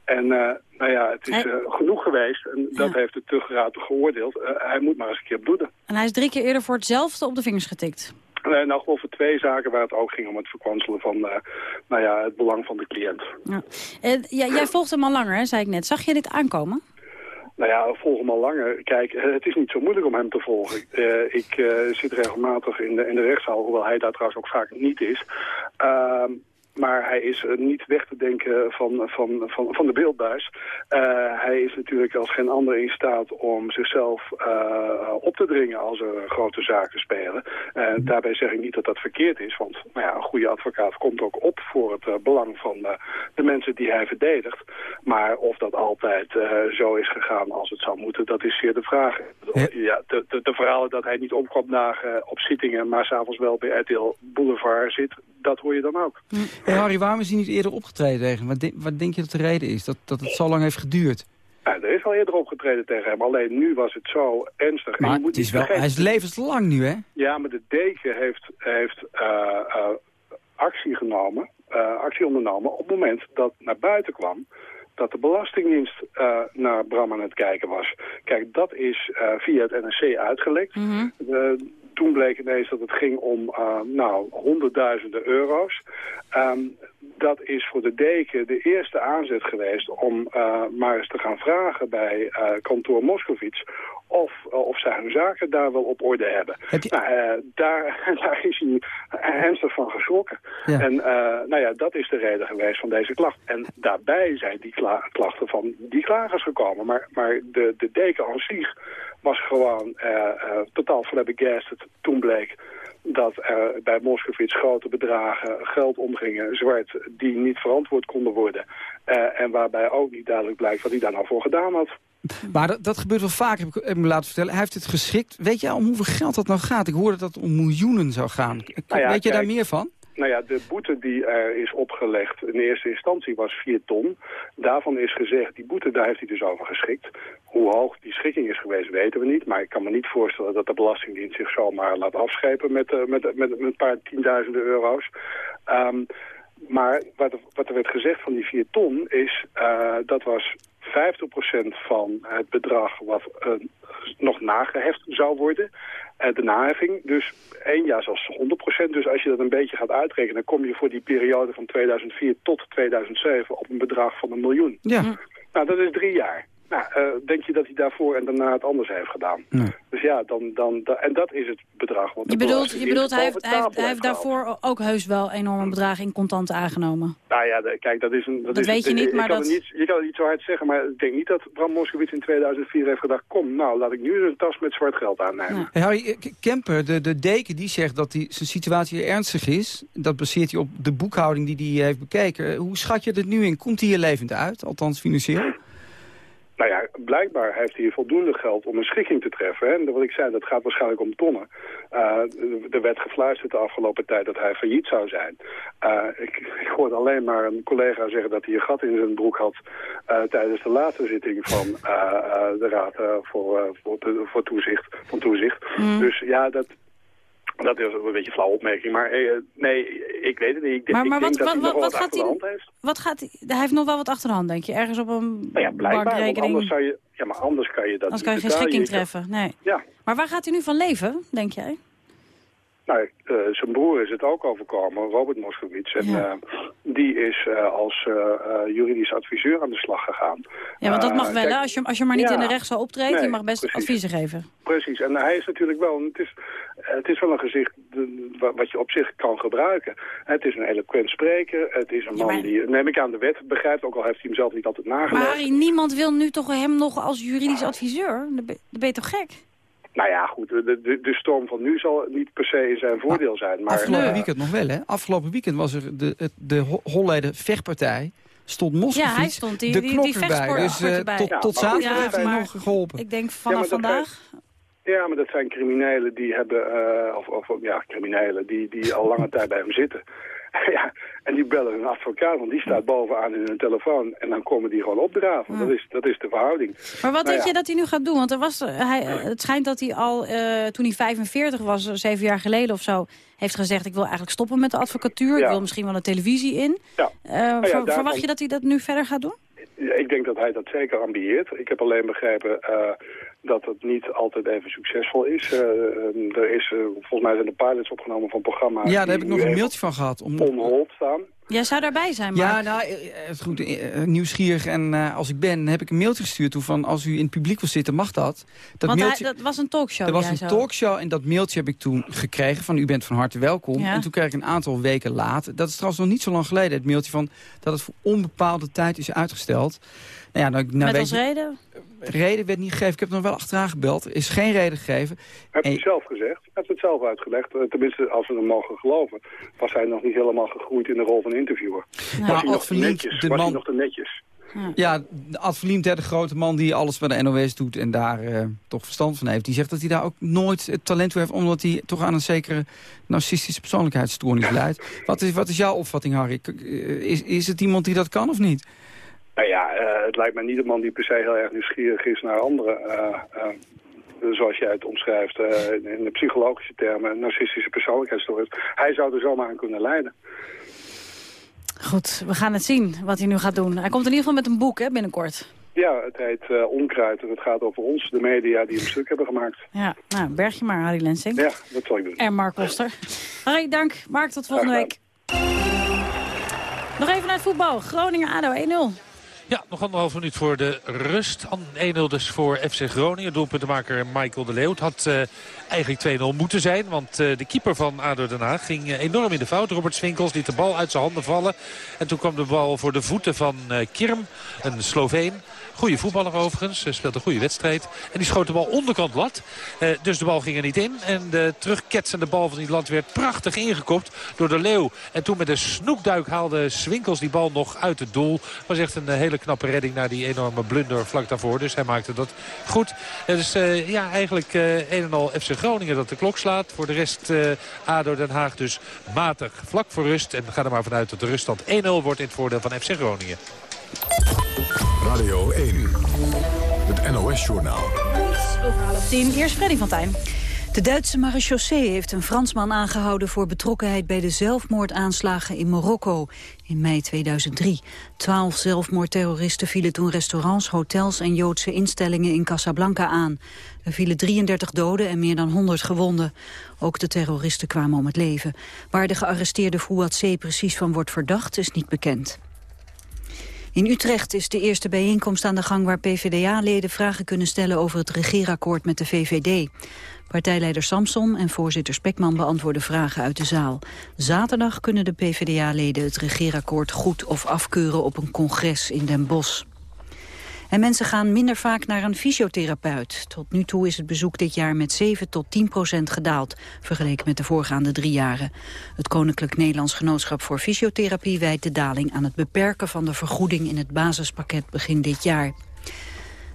En eh, nou ja, het is Hij- eh, genoeg geweest. En dat heeft de tuchtraad geoordeeld. Hij moet maar eens een keer bloeden. En hij is drie keer eerder voor hetzelfde op de vingers getikt. Nou, gewoon voor twee zaken waar het ook ging om het verkwanselen van nou ja, het belang van de cliënt. Ja. Eh, ja, jij volgt hem al langer, hè, zei ik net. Zag je dit aankomen? Nou ja, volg hem al langer. Kijk, eh, het is niet zo moeilijk om hem te volgen. Eh, ik eh, zit regelmatig in de, in de rechtszaal, hoewel hij daar trouwens ook vaak niet is. Ehm, maar hij is eh, niet weg te denken van, van, van, van de beeldbuis. Eh, hij is natuurlijk als geen ander in staat om zichzelf eh, op te dringen als er grote zaken spelen. Eh, daarbij zeg ik niet dat dat verkeerd is, want nou ja, een goede advocaat komt ook op voor het belang van de mensen die hij verdedigt. Maar of dat altijd zo is gegaan als het zou moeten, dat is zeer de vraag. Ja, de, de, de verhalen dat hij niet opkwam dagen op zittingen, maar s'avonds wel bij RTL Boulevard zit, dat hoor je dan ook. Hey Harry, waarom is hij niet eerder opgetreden tegen hem? Wat, de- wat denk je dat de reden is? Dat, dat het zo lang heeft geduurd? Ja, er is al eerder opgetreden tegen hem, alleen nu was het zo ernstig. En Maar je moet het is wel, hij is levenslang nu, hè? Ja, maar de deken heeft, heeft eh, eh, actie genomen, eh, actie ondernomen op het moment dat naar buiten kwam dat de Belastingdienst naar Bram aan het kijken was. Kijk, dat is via het NRC uitgelekt. Eh, toen bleek ineens dat het ging om eh, nou, honderdduizenden euro's. Ehm, dat is voor de deken de eerste aanzet geweest om eh, maar eens te gaan vragen bij eh, kantoor Moskowitz of, of zij hun zaken daar wel op orde hebben. Nou, eh, daar, <laughs> daar is hij ernstig van geschrokken. Ja. En nou ja, dat is de reden geweest van deze klacht. En daarbij zijn die kla- klachten van die klagers gekomen. Maar, maar de, de deken aan zich was gewoon eh, eh, totaal flabbergasted. Toen bleek dat er bij Moskowitz grote bedragen geld omgingen, zwart, die niet verantwoord konden worden. Eh, en waarbij ook niet duidelijk blijkt wat hij daar nou voor gedaan had. Maar dat, dat gebeurt wel vaak, heb ik me laten vertellen. Hij heeft het geschikt. Weet jij om hoeveel geld dat nou gaat? Ik hoorde dat het om miljoenen zou gaan. Nou ja, Weet je daar meer van? Nou ja, de boete die er is opgelegd in eerste instantie was 4 ton. Daarvan is gezegd, die boete, daar heeft hij dus over geschikt. Hoe hoog die schikking is geweest, weten we niet. Maar ik kan me niet voorstellen dat de Belastingdienst zich zomaar laat afschepen met, eh, met, met, een paar tienduizenden euro's. Ehm, maar wat, er- wat er werd gezegd van die 4 ton is, eh, dat was 50% van het bedrag wat eh, nog nageheft zou worden. De naheffing, dus één jaar zelfs 100%. Dus als je dat een beetje gaat uitrekenen, dan kom je voor die periode van 2004 tot 2007 op een bedrag van een miljoen. Ja. Nou, dat is drie jaar. Nou, eh, denk je dat hij daarvoor en daarna het anders heeft gedaan? Dus ja, dan, dan, da- en dat is het bedrag. Wat Je bedoelt, je bedoelt hij, heeft, hij, heeft, hij heeft daarvoor ook heus wel enorme bedragen in contant aangenomen. Nou ja, de- kijk, dat is een... Dat, Dat is, weet je niet, maar dat- niet, je kan het niet zo hard zeggen, maar ik denk niet dat Bram Moskowitz in 2004 heeft gedacht... kom, nou, laat ik nu eens een tas met zwart geld aannemen. Hey, Harry eh, Kemper, de, de deken, die zegt dat die, zijn situatie ernstig is. Dat baseert hij op de boekhouding die hij heeft bekeken. Hoe schat je het nu in? Komt hij hier levend uit, althans financieel? Nou ja, blijkbaar heeft hij voldoende geld om een schikking te treffen. Hè? En wat ik zei, dat gaat waarschijnlijk om tonnen. Eh, er werd gefluisterd de afgelopen tijd dat hij failliet zou zijn. Eh, ik, ik hoorde alleen maar een collega zeggen dat hij een gat in zijn broek had... eh, tijdens de laatste zitting van de Raad voor, voor, de- voor toezicht, van Toezicht. Mm. Dus ja, dat... Dat is een beetje een flauwe opmerking, maar eh, nee, ik weet het niet. Ik, Maar, ik maar denk wat, dat wat, hij wat, wat wat gaat hij... heeft. Wat gaat hij... Hij heeft nog wel wat achter de hand, denk je? Ergens op een Nou ja, blijkbaar, anders zou je... Ja, maar anders kan je dat Anders kan je geen schikking treffen. Nee. Ja. Maar waar gaat hij nu van leven, denk jij? Nou, eh, zijn broer is het ook overkomen, Robert Moskowitz. En eh, die is eh, als juridisch adviseur aan de slag gegaan. Ja, want dat mag wel, hè? Als je, als je maar niet ja. in de rechtszaal optreedt, je Nee, mag best precies. adviezen geven. Precies, en hij is natuurlijk wel, het is, het is wel een gezicht wat je op zich kan gebruiken. Het is een eloquent spreker, het is een man die, neem ik aan, de wet begrijpt, ook al heeft hij hem zelf niet altijd Maar nagelezen. Harry, niemand wil nu toch hem nog als juridisch adviseur? Dan ben je toch gek? Nou ja, goed, de, de, de storm van nu zal niet per se in zijn voordeel zijn. Maar, Afgelopen weekend nog wel, hè? Afgelopen weekend was er de, de Ho- Holleden vechtpartij. Stond Moskovits Ja, hij stond, die- de die- erbij. Dus eh, erbij. tot, Ja, tot goed, zaterdag ja, heeft hij nog geholpen. Ik denk vanaf vandaag. Ja, maar dat zijn criminelen die hebben, eh, of, of ja, criminelen die, die al lange <laughs> tijd bij hem zitten. <laughs> ja, en die bellen hun advocaat, want die staat bovenaan in hun telefoon. En dan komen die gewoon opdraven. Dat, is, dat is de verhouding. Maar wat Nou denk ja. je dat hij nu gaat doen? Want er was, eh, hij, het schijnt dat hij al, eh, toen hij 45 was, eh, zeven jaar geleden of zo... heeft gezegd, ik wil eigenlijk stoppen met de advocatuur. Ik wil misschien wel de televisie in. Nou daarvan- Verwacht je dat hij dat nu verder gaat doen? Ik denk dat hij dat zeker ambieert. Ik heb alleen begrepen dat het niet altijd even succesvol is. Eh, eh, er is eh, volgens mij zijn de pilots opgenomen van programma's. Ja, daar heb ik nog een mailtje van gehad. Om, On hold staan. Jij zou daarbij zijn, maar... Ja, nou, het is goed, nieuwsgierig en eh, als ik ben, heb ik een mailtje gestuurd toe van als u in het publiek wil zitten, mag dat. Dat Want mailtje, hij, dat was een talkshow. er die was een zo- talkshow en dat mailtje heb ik toen gekregen van u bent van harte welkom. Ja. En toen kreeg ik een aantal weken later, dat is trouwens nog niet zo lang geleden, het mailtje van dat het voor onbepaalde tijd is uitgesteld. Nou ja, nou, nou Met weet als je- reden? reden werd niet gegeven. Ik heb nog wel achteraan gebeld. Is geen reden gegeven. Heb je zelf gezegd? Hij heeft het zelf uitgelegd. Eh, Tenminste, als we hem mogen geloven. Was hij nog niet helemaal gegroeid in de rol van interviewer. Maar was hij nog te Verlien, netjes? de was hij man- nog te netjes? Ja, Ad Verliem, de grote man die alles bij de NOS doet en daar eh, toch verstand van heeft. Die zegt dat hij daar ook nooit het talent toe heeft, omdat hij toch aan een zekere narcistische persoonlijkheidsstoornis leidt. Wat is, wat is jouw opvatting, Harry? Eh, Is, is het iemand die dat kan of niet? Nou ja, eh, het lijkt mij niet een man die per se heel erg nieuwsgierig is naar anderen. eh, eh, zoals jij het omschrijft, in de psychologische termen, een narcistische persoonlijkheidsstoornis. Hij zou er zomaar aan kunnen leiden. Goed, we gaan het zien wat hij nu gaat doen. Hij komt in ieder geval met een boek hè, binnenkort. Ja, het heet eh, Onkruid en het gaat over ons, de media die een stuk hebben gemaakt. Ja, nou, berg je maar, Harry Lensing. Ja, dat zal ik doen. En Mark Koster. Harry, dank. Mark, tot volgende week. Nog even naar het voetbal. Groningen-ADO 1-0. Ja, nog anderhalf minuut voor de rust. An- 1-0 dus voor FC Groningen. Doelpuntenmaker Michael de Leeuw. Had eh, eigenlijk 2-0 moeten zijn. Want eh, de keeper van ADO Den Haag ging eh, enorm in de fout. Robert Swinkels liet de bal uit zijn handen vallen. En toen kwam de bal voor de voeten van Kirm, een Sloveen. Goede voetballer overigens, speelt een goede wedstrijd. En die schoot de bal onderkant lat. Dus de bal ging er niet in. En de terugketsende bal van die land werd prachtig ingekopt door de Leeuw. En toen met een snoekduik haalde Swinkels die bal nog uit het doel. Was echt een hele hele knappe redding naar die enorme blunder vlak daarvoor. Dus hij maakte dat goed. Het is eh, ja, eigenlijk eh, een en al FC Groningen dat de klok slaat. Voor de rest eh, ADO Den Haag dus matig vlak voor rust. En ga er maar vanuit dat de ruststand 1-0 wordt in het voordeel van FC Groningen. Radio 1, het NOS-journaal. Over half tien. Eerst Freddy van Tijn. De Duitse marechaussee heeft een Fransman aangehouden voor betrokkenheid bij de zelfmoordaanslagen in Marokko in mei 2003. Twaalf zelfmoordterroristen vielen toen restaurants, hotels en Joodse instellingen in Casablanca aan. Er vielen 33 doden en meer dan 100 gewonden. Ook de terroristen kwamen om het leven. Waar de gearresteerde Fouad C. precies van wordt verdacht is niet bekend. In Utrecht is de eerste bijeenkomst aan de gang waar PvdA-leden vragen kunnen stellen over het regeerakkoord met de VVD. Partijleider Samson en voorzitter Spekman beantwoorden vragen uit de zaal. Zaterdag kunnen de PvdA-leden het regeerakkoord goed of afkeuren op een congres in Den Bosch. En mensen gaan minder vaak naar een fysiotherapeut. Tot nu toe is het bezoek dit jaar met 7 tot 10 procent gedaald, vergeleken met de voorgaande drie jaren. Het Koninklijk Nederlands Genootschap voor Fysiotherapie wijt de daling aan het beperken van de vergoeding in het basispakket begin dit jaar.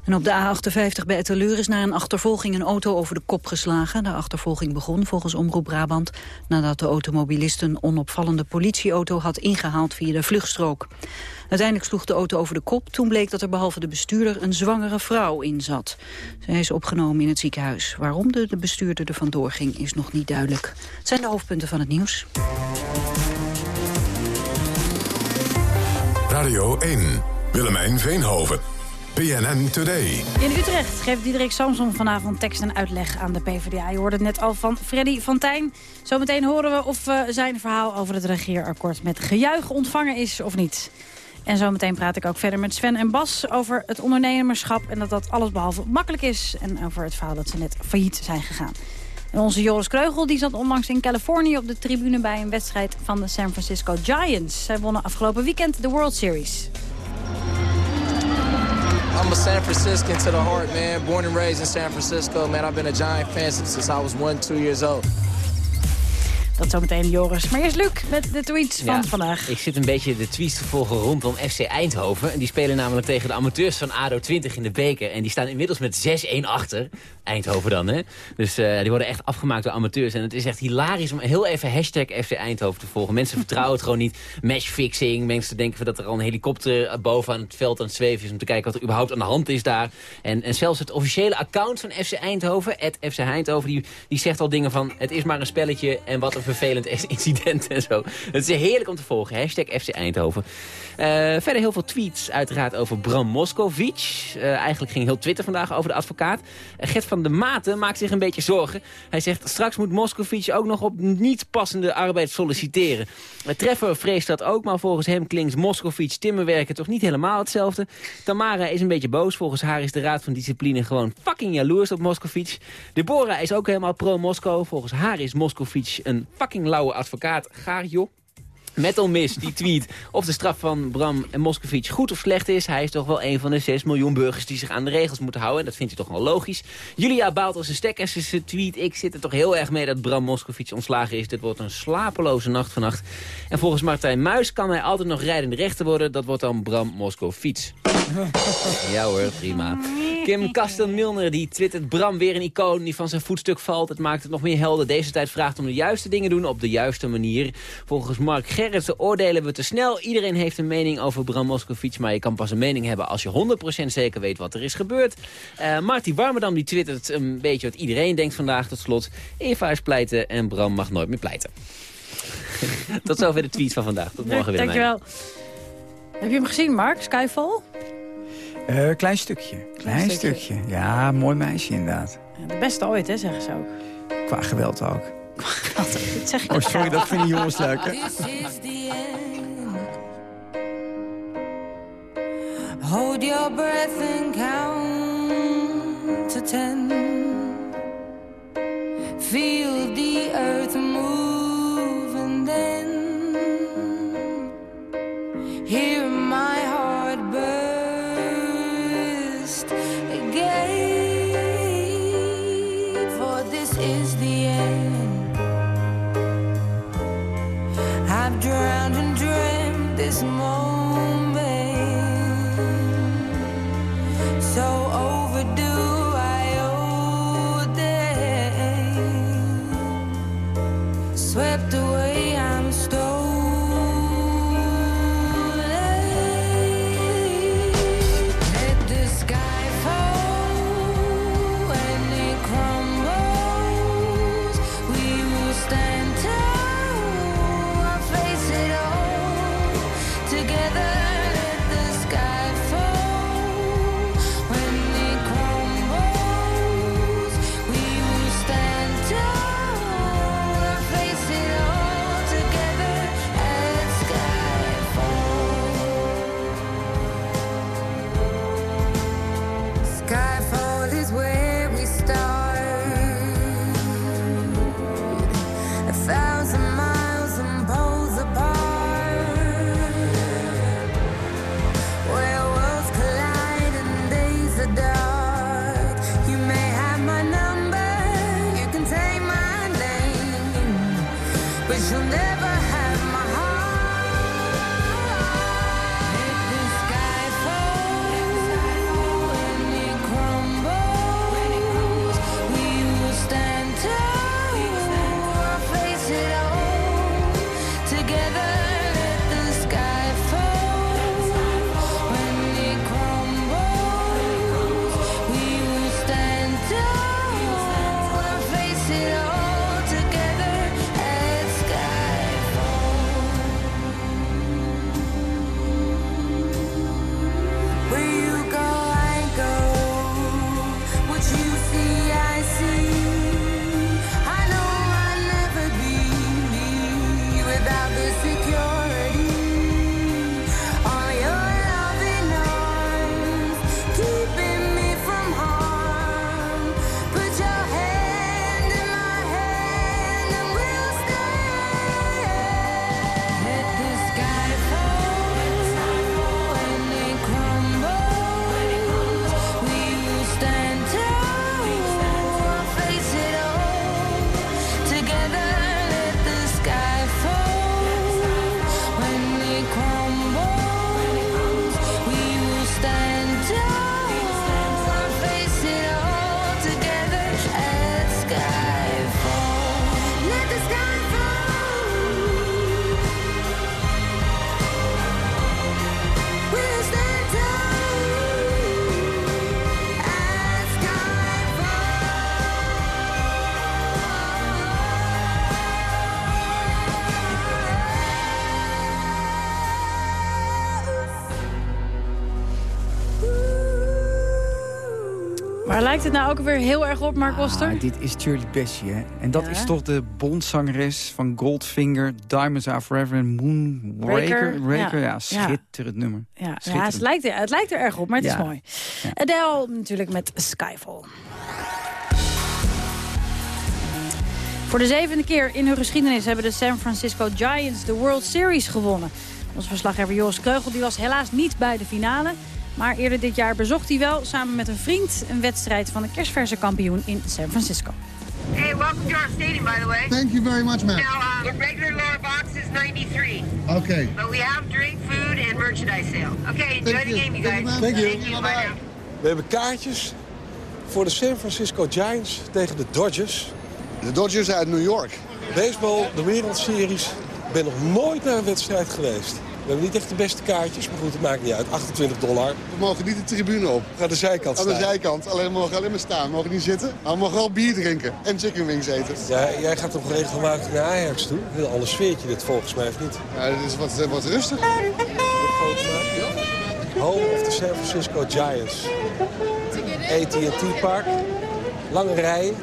En op de A58 bij Etteleur is na een achtervolging een auto over de kop geslagen. De achtervolging begon volgens Omroep Brabant nadat de automobilist een onopvallende politieauto had ingehaald via de vluchtstrook. Uiteindelijk sloeg de auto over de kop. Toen bleek dat er behalve de bestuurder een zwangere vrouw in zat. Zij is opgenomen in het ziekenhuis. Waarom de, de bestuurder er vandoor ging is nog niet duidelijk. Het zijn de hoofdpunten van het nieuws. Radio 1, Willemijn Veenhoven. PNN Today. In Utrecht geeft Diederik Samson vanavond tekst en uitleg aan de PvdA. Je hoorde het net al van Freddy van Tijn. Zometeen horen we of uh, zijn verhaal over het regeerakkoord met gejuich ontvangen is of niet. En zometeen praat ik ook verder met Sven en Bas over het ondernemerschap... en dat dat allesbehalve makkelijk is. En over het verhaal dat ze net failliet zijn gegaan. En onze Joris Kreugel die zat onlangs in Californië op de tribune... bij een wedstrijd van de San Francisco Giants. Zij wonnen afgelopen weekend de World Series. I'm a San Franciscan to the heart, man. Born and raised in San Francisco, man. I've been a Giant fan since I was one, two years old. Dat zometeen Joris. Maar eerst Luc met de tweets van Ja, vandaag. Ik zit een beetje de tweets te volgen rondom FC Eindhoven. En die spelen namelijk tegen de amateurs van ADO 20 in de beker. En die staan inmiddels met 6-1 achter. Eindhoven dan, hè. Dus eh, die worden echt afgemaakt door amateurs. En het is echt hilarisch om heel even hashtag FC Eindhoven te volgen. Mensen <laughs> vertrouwen het gewoon niet. Matchfixing. Mensen denken dat er al een helikopter boven aan het veld aan het zweven is... om te kijken wat er überhaupt aan de hand is daar. En, en zelfs het officiële account van FC Eindhoven, het FC Eindhoven... Die, die zegt al dingen van, het is maar een spelletje... en wat een vervelend <laughs> incident en zo. Het is heerlijk om te volgen. Hashtag FC Eindhoven. Eh, verder heel veel tweets uiteraard over Bram Moskovic. Eh, eigenlijk ging heel Twitter vandaag over de advocaat. Uh, Gert van de Maten maakt zich een beetje zorgen. Hij zegt, straks moet Moskovic ook nog op niet passende arbeid solliciteren. Treffer vreest dat ook, maar volgens hem klinkt Moskovic timmerwerken toch niet helemaal hetzelfde. Tamara is een beetje boos. Volgens haar is de Raad van Discipline gewoon fucking jaloers op Moskovic. Deborah is ook helemaal pro-Moskou. Volgens haar is Moskovic een fucking lauwe advocaat. Gaar joh. Metal Miss die tweet of de straf van Bram en Moskovic goed of slecht is. Hij is toch wel een van de 6 miljoen burgers die zich aan de regels moeten houden. En dat vindt hij toch wel logisch. Julia baalt als een stekkers is een tweet. Ik zit er toch heel erg mee dat Bram Moskovic ontslagen is. Dit wordt een slapeloze nacht vannacht. En volgens Martijn Muis kan hij altijd nog rijdende rechter worden. Dat wordt dan Bram Moskovic. <laughs> ja hoor, prima. Kim Kastel-Milner die twittert Bram weer een icoon die van zijn voetstuk valt. Het maakt het nog meer helder. Deze tijd vraagt om de juiste dingen doen op de juiste manier. Volgens Mark Gerritsen oordelen we te snel. Iedereen heeft een mening over Bram Moskovic. Maar je kan pas een mening hebben als je 100% zeker weet wat er is gebeurd. Uh, Marty Warmerdam die twittert een beetje wat iedereen denkt vandaag tot slot. Eva is pleiten en Bram mag nooit meer pleiten. <laughs> tot zover de tweets van vandaag. Tot morgen weer. Dankjewel. Heb je hem gezien, Mark? Skyfall? Uh, klein stukje. Klein, klein stukje. stukje. Ja, mooi meisje inderdaad. De beste ooit, hè, zeggen ze ook. Qua geweld ook. Dat zeg ik Oh, sorry, dat vinden jongens leuk, hè? Hold your breath and count to ten. Feel the earth move and then hear this moment. Lijkt het nou ook weer heel erg op, Mark Oster? Ah, dit is Shirley hè? En dat Ja. is toch de bondzangeres van Goldfinger, Diamonds Are Forever en Moonraker. Raker, ja. ja. schitterend nummer. Ja, het, lijkt er, het lijkt er erg op, maar het is mooi. Adele natuurlijk met Skyfall. Voor de zevende keer in hun geschiedenis hebben de San Francisco Giants de World Series gewonnen. Onze verslaggever Joris Kreugel die was helaas niet bij de finale. Maar eerder dit jaar bezocht hij wel samen met een vriend... een wedstrijd van de kerstverse kampioen in San Francisco. Hey, welcome to our stadium, by the way. Thank you very much, ma'am. Now, uh, the regular lower box is 93. Okay. But we have drink, food, and merchandise sale. Okay, enjoy Thank the you. game, you guys. Thank you. Thank you. Bye now. We hebben kaartjes voor de San Francisco Giants tegen de Dodgers. De Dodgers uit New York. Baseball, de Wereldseries. Ik ben nog nooit naar een wedstrijd geweest. We hebben niet echt de beste kaartjes, maar goed, het maakt niet uit. 28 dollar. We mogen niet de tribune op. Aan de zijkant Aan de staan. zijkant. Alleen, we mogen alleen maar staan. We mogen niet zitten. Maar we mogen wel bier drinken. En chicken wings eten. Ja, jij gaat toch regelmatig naar Ajax toe? Een heel ander sfeertje dit volgens mij, of niet? Ja, dit is wat, wat rustig. Home of the San Francisco Giants. AT&T Park. Lange rijen.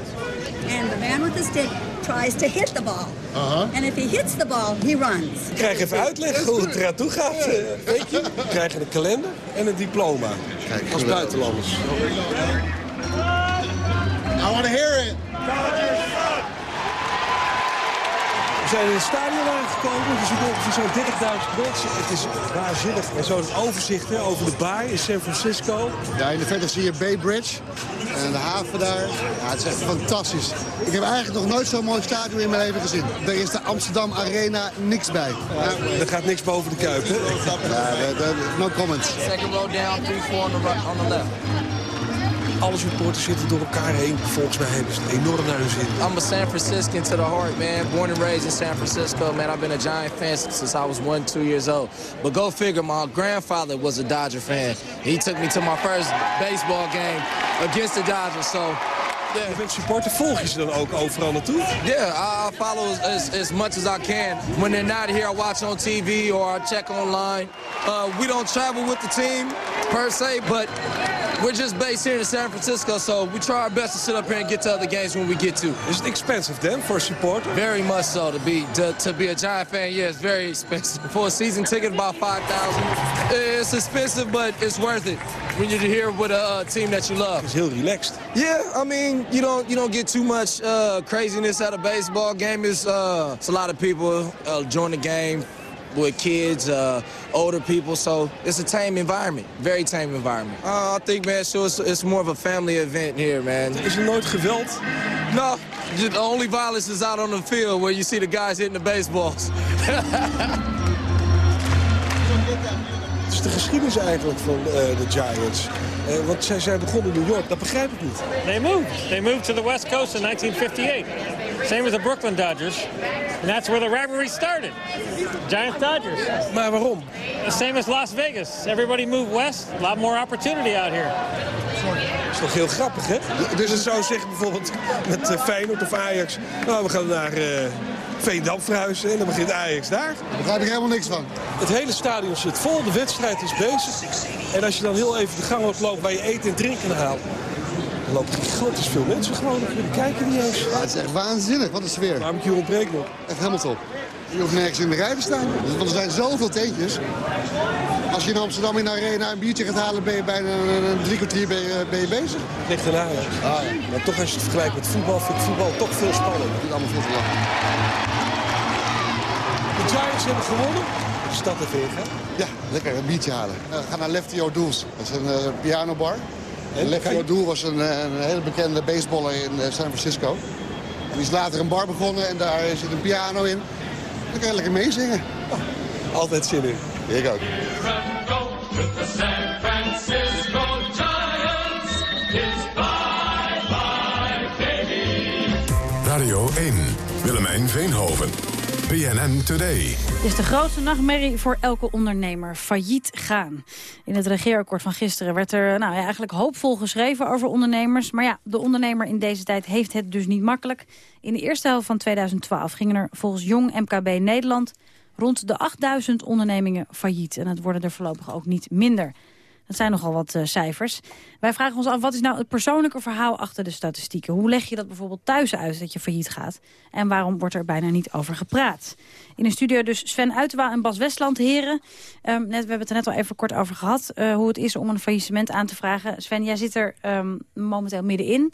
And the man with the stick tries to hit the ball. Uh-huh. And if he hits the ball, he runs. Ik krijg even uitleg hoe het eraan toe gaat. eh, Weet je? We krijgen een kalender en een diploma. als buitenlanders. I want to hear it. We zijn in het stadion aangekomen. We zitten ongeveer zo'n 30.000 mensen. Het is waanzinnig. En zo het overzicht hè, over de baai in San Francisco. Ja, in de verte zie je Bay Bridge. En de haven daar. Ja, het is echt fantastisch. Ik heb eigenlijk nog nooit zo'n mooi stadion in mijn leven gezien. Er is de Amsterdam Arena niks bij. Ja, er gaat niks boven de kuip, hè? Ja, de- de- no comments. Second row down, three, four on the, on the left. Alle supporters zitten door elkaar heen. Volgens mij hebben ze het enorm naar hun zin. I'm a San Franciscan to the heart, man. Born and raised in San Francisco, man. I've been a Giant fan since I was one, two years old. But go figure, my grandfather was a Dodger fan. He took me to my first baseball game against the Dodgers, so... Je bent supporter, volg je ze dan ook overal naartoe? Yeah, I, follow as, as, as much as I can. When they're not here, I watch on TV or I check online. Uh, we don't travel with the team per se, but we're just based here in San Francisco, so we try our best to sit up here and get to other games when we get to. Is it expensive then for a supporter? Very much so to be to, to be a Giant fan. Yeah, it's very expensive. <laughs> For a season ticket, about five thousand. It's expensive, but it's worth it when you're here with a uh, team that you love. It's heel relaxed. Yeah, I mean, you don't you don't get too much uh, craziness at a baseball game. It's, uh, it's a lot of people uh, join the game with kids, uh, older people, so it's a tame environment, very tame environment. Uh, I think, man, so it's, it's more of a family event here, man. Is er nooit geweld? No, the only violence is out on the field where you see the guys hitting the baseballs. <laughs> Het is de geschiedenis eigenlijk van eh, de Giants. Eh, want zij zijn begonnen in New York, dat begrijp ik niet. They moved. They moved to the West Coast in 1958. Same as the Brooklyn Dodgers. And that's where the rivalry started. Giants Dodgers. Maar waarom? The same as Las Vegas. Everybody moved west. A lot more opportunity out here. Dat is toch heel grappig, hè? Dus het zou zeggen bijvoorbeeld met eh, Feyenoord of Ajax... nou, we gaan naar eh Veendam verhuizen en dan begint Ajax daar. Daar begrijp ik helemaal niks van. Het hele stadion zit vol, de wedstrijd is bezig. En als je dan heel even de gang oploopt waar je eten en drinken haalt... dan lopen gigantisch veel mensen gewoon willen kijken niet eens. Ja, het is echt waanzinnig, wat een sfeer. Barbecue ontbreekt nog. Echt helemaal top. Je hoeft nergens in de rij te staan. Want er zijn zoveel tentjes. Als je in Amsterdam in de arena een biertje gaat halen, ben je bijna een, drie kwartier ben je, ben je bezig. Ligt ernaar? Ah, ja. Maar toch als je het vergelijkt met voetbal, vind ik voetbal toch veel spannender. Het is allemaal veel te lang. De Giants hebben gewonnen. De stad ingaan. Ja, lekker een biertje halen. Uh, ga naar Lefty O'Doul's. Dat is een eh, pianobar. En Lefty O'Doul was een, eh, een hele bekende baseballer in eh, San Francisco. En die is later een bar begonnen en daar zit een piano in. Dan kan je lekker meezingen. Altijd zin in. Ik ook. The San Francisco Giants is bye bye baby. Radio 1, Willemijn Veenhoven. PNN Today. Het is de grootste nachtmerrie voor elke ondernemer. Failliet gaan. In het regeerakkoord van gisteren werd er nou, ja, eigenlijk hoopvol geschreven over ondernemers. Maar ja, de ondernemer in deze tijd heeft het dus niet makkelijk. In de eerste helft van 2012 gingen er volgens Jong MKB Nederland... rond de 8000 ondernemingen failliet. En het worden er voorlopig ook niet minder. Dat zijn nogal wat eh, cijfers. Wij vragen ons af, wat is nou het persoonlijke verhaal achter de statistieken? Hoe leg je dat bijvoorbeeld thuis uit dat je failliet gaat? En waarom wordt er bijna niet over gepraat? In de studio dus Sven Uitwa en Bas Westland, heren. Ehm, net, we hebben het er net al even kort over gehad, eh, hoe het is om een faillissement aan te vragen. Sven, jij zit er ehm, momenteel middenin.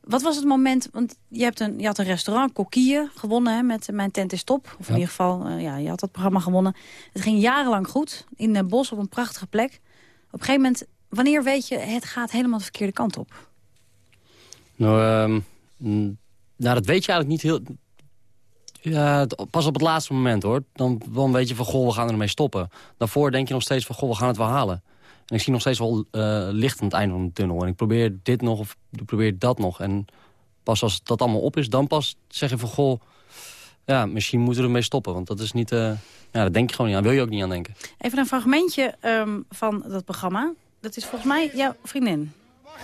Wat was het moment, want je, hebt een, je had een restaurant, Coquille, gewonnen hè, met Mijn Tent is Top. Of in ieder geval, eh, ja, je had dat programma gewonnen. Het ging jarenlang goed, in een bos op een prachtige plek. Op een gegeven moment, wanneer weet je, het gaat helemaal de verkeerde kant op? Nou, nou, dat weet je eigenlijk niet heel... Ja, pas op het laatste moment hoor. Dan, dan weet je van, goh, we gaan ermee stoppen. Daarvoor denk je nog steeds van, goh, we gaan het wel halen. En ik zie nog steeds wel eh, licht aan het einde van de tunnel. En ik probeer dit nog of ik probeer dat nog. En pas als dat allemaal op is, dan pas zeg je van, goh... Ja, misschien moeten we ermee stoppen. Want dat is niet... eh, ja, daar denk je gewoon niet aan. Wil je ook niet aan denken. Even een fragmentje ehm, van dat programma. Dat is volgens mij jouw vriendin.